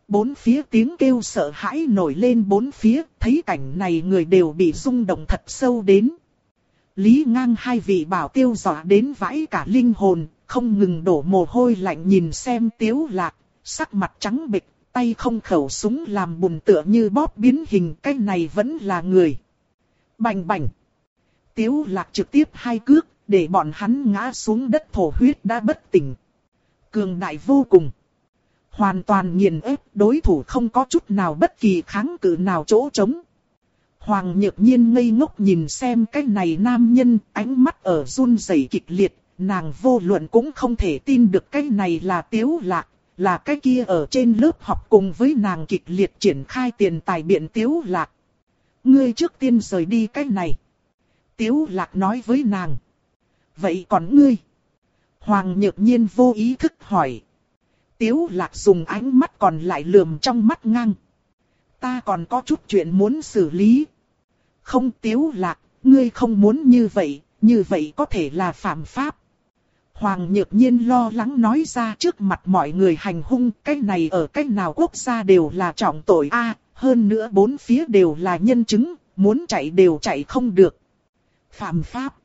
Bốn phía tiếng kêu sợ hãi nổi lên bốn phía, thấy cảnh này người đều bị rung động thật sâu đến. Lý ngang hai vị bảo tiêu dọa đến vãi cả linh hồn, không ngừng đổ mồ hôi lạnh nhìn xem tiếu lạc, sắc mặt trắng bệch, tay không khẩu súng làm bùn tựa như bóp biến hình, cái này vẫn là người. Bành bành! Tiếu lạc trực tiếp hai cước, để bọn hắn ngã xuống đất thổ huyết đã bất tỉnh. Cường đại vô cùng. Hoàn toàn nghiền ép đối thủ không có chút nào bất kỳ kháng cự nào chỗ trống. Hoàng nhược nhiên ngây ngốc nhìn xem cái này nam nhân, ánh mắt ở run rẩy kịch liệt, nàng vô luận cũng không thể tin được cái này là tiếu lạc, là cái kia ở trên lớp học cùng với nàng kịch liệt triển khai tiền tài biện tiếu lạc. Ngươi trước tiên rời đi cái này. Tiếu lạc nói với nàng. Vậy còn ngươi? Hoàng nhược nhiên vô ý thức hỏi. Tiếu lạc dùng ánh mắt còn lại lườm trong mắt ngang. Ta còn có chút chuyện muốn xử lý. Không tiếu lạc, ngươi không muốn như vậy, như vậy có thể là phạm pháp. Hoàng nhược nhiên lo lắng nói ra trước mặt mọi người hành hung, cái này ở cách nào quốc gia đều là trọng tội a hơn nữa bốn phía đều là nhân chứng, muốn chạy đều chạy không được. Phạm pháp.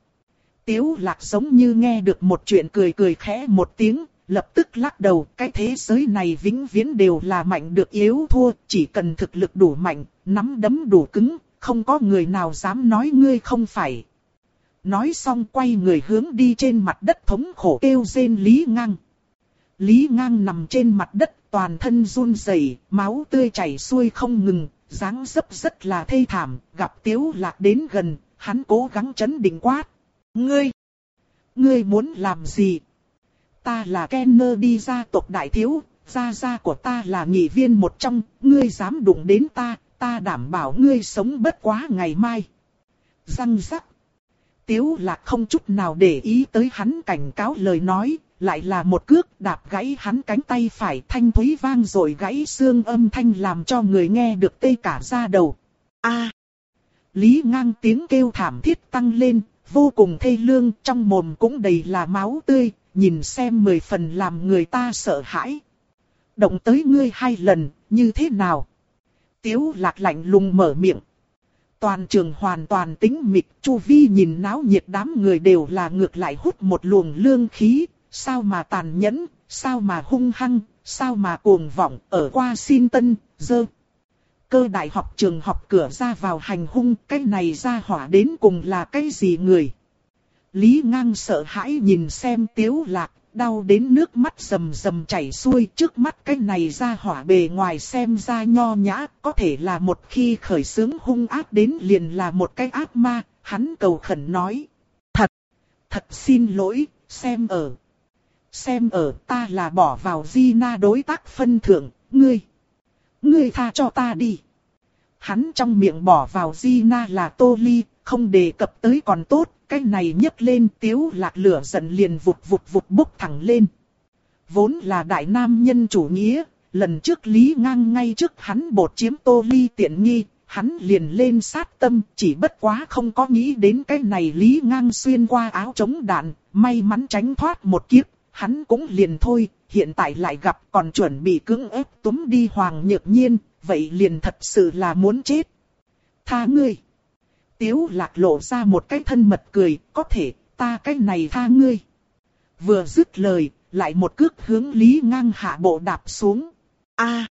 Tiếu lạc giống như nghe được một chuyện cười cười khẽ một tiếng, lập tức lắc đầu. Cái thế giới này vĩnh viễn đều là mạnh được yếu thua, chỉ cần thực lực đủ mạnh, nắm đấm đủ cứng, không có người nào dám nói ngươi không phải. Nói xong quay người hướng đi trên mặt đất thống khổ kêu rên Lý Ngang. Lý Ngang nằm trên mặt đất toàn thân run rẩy, máu tươi chảy xuôi không ngừng, dáng dấp rất là thê thảm, gặp Tiếu Lạc đến gần, hắn cố gắng chấn định quát. Ngươi! Ngươi muốn làm gì? Ta là Kenner đi gia tộc đại thiếu, gia gia của ta là nghị viên một trong, ngươi dám đụng đến ta, ta đảm bảo ngươi sống bất quá ngày mai. Răng rắc. Tiếu lạc không chút nào để ý tới hắn cảnh cáo lời nói, lại là một cước đạp gãy hắn cánh tay phải thanh thúy vang rồi gãy xương âm thanh làm cho người nghe được tê cả da đầu. A. Lý ngang tiếng kêu thảm thiết tăng lên, vô cùng thê lương, trong mồm cũng đầy là máu tươi, nhìn xem mười phần làm người ta sợ hãi. Động tới ngươi hai lần, như thế nào? Tiếu lạc lạnh lùng mở miệng. Toàn trường hoàn toàn tĩnh mịch, chu vi nhìn náo nhiệt đám người đều là ngược lại hút một luồng lương khí, sao mà tàn nhẫn, sao mà hung hăng, sao mà cuồng vọng, ở qua xin tân, dơ cơ đại học trường học cửa ra vào hành hung, cái này ra hỏa đến cùng là cái gì người. Lý ngang sợ hãi nhìn xem tiếu lạc, đau đến nước mắt rầm rầm chảy xuôi trước mắt cái này ra hỏa bề ngoài xem ra nho nhã, có thể là một khi khởi sướng hung ác đến liền là một cái ác ma, hắn cầu khẩn nói. Thật, thật xin lỗi, xem ở. Xem ở ta là bỏ vào di na đối tác phân thượng, ngươi. Ngươi tha cho ta đi. Hắn trong miệng bỏ vào Gina là tô ly, không đề cập tới còn tốt, cái này nhấc lên tiếu lạc lửa giận liền vụt vụt vụt bốc thẳng lên. Vốn là đại nam nhân chủ nghĩa, lần trước Lý ngang ngay trước hắn bột chiếm tô ly tiện nghi, hắn liền lên sát tâm, chỉ bất quá không có nghĩ đến cái này Lý Ngang xuyên qua áo chống đạn, may mắn tránh thoát một kiếp, hắn cũng liền thôi, hiện tại lại gặp còn chuẩn bị cưỡng ép túm đi Hoàng Nhược Nhiên, vậy liền thật sự là muốn chết. Tha ngươi. Tiếu lạc lộ ra một cái thân mật cười, có thể, ta cái này tha ngươi. Vừa dứt lời, lại một cước hướng Lý Ngang hạ bộ đạp xuống. A.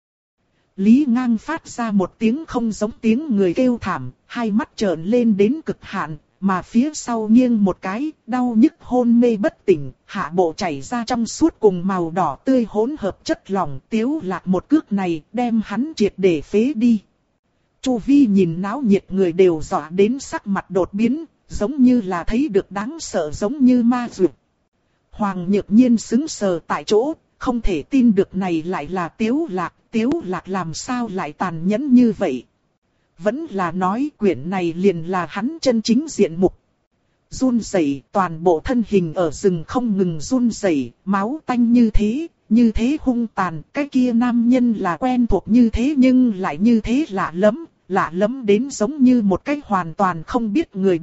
Lý Ngang phát ra một tiếng không giống tiếng người kêu thảm, hai mắt trợn lên đến cực hạn, mà phía sau nghiêng một cái, đau nhức hôn mê bất tỉnh, hạ bộ chảy ra trong suốt cùng màu đỏ tươi hỗn hợp chất lỏng tiếu lạc một cước này, đem hắn triệt để phế đi. Chu Vi nhìn náo nhiệt người đều dọa đến sắc mặt đột biến, giống như là thấy được đáng sợ giống như ma dược. Hoàng nhược nhiên xứng sờ tại chỗ, không thể tin được này lại là tiếu lạc, tiếu lạc làm sao lại tàn nhẫn như vậy. Vẫn là nói quyển này liền là hắn chân chính diện mục. Run rẩy toàn bộ thân hình ở rừng không ngừng run rẩy máu tanh như thế, như thế hung tàn. Cái kia nam nhân là quen thuộc như thế nhưng lại như thế lạ lẫm, lạ lẫm đến giống như một cái hoàn toàn không biết người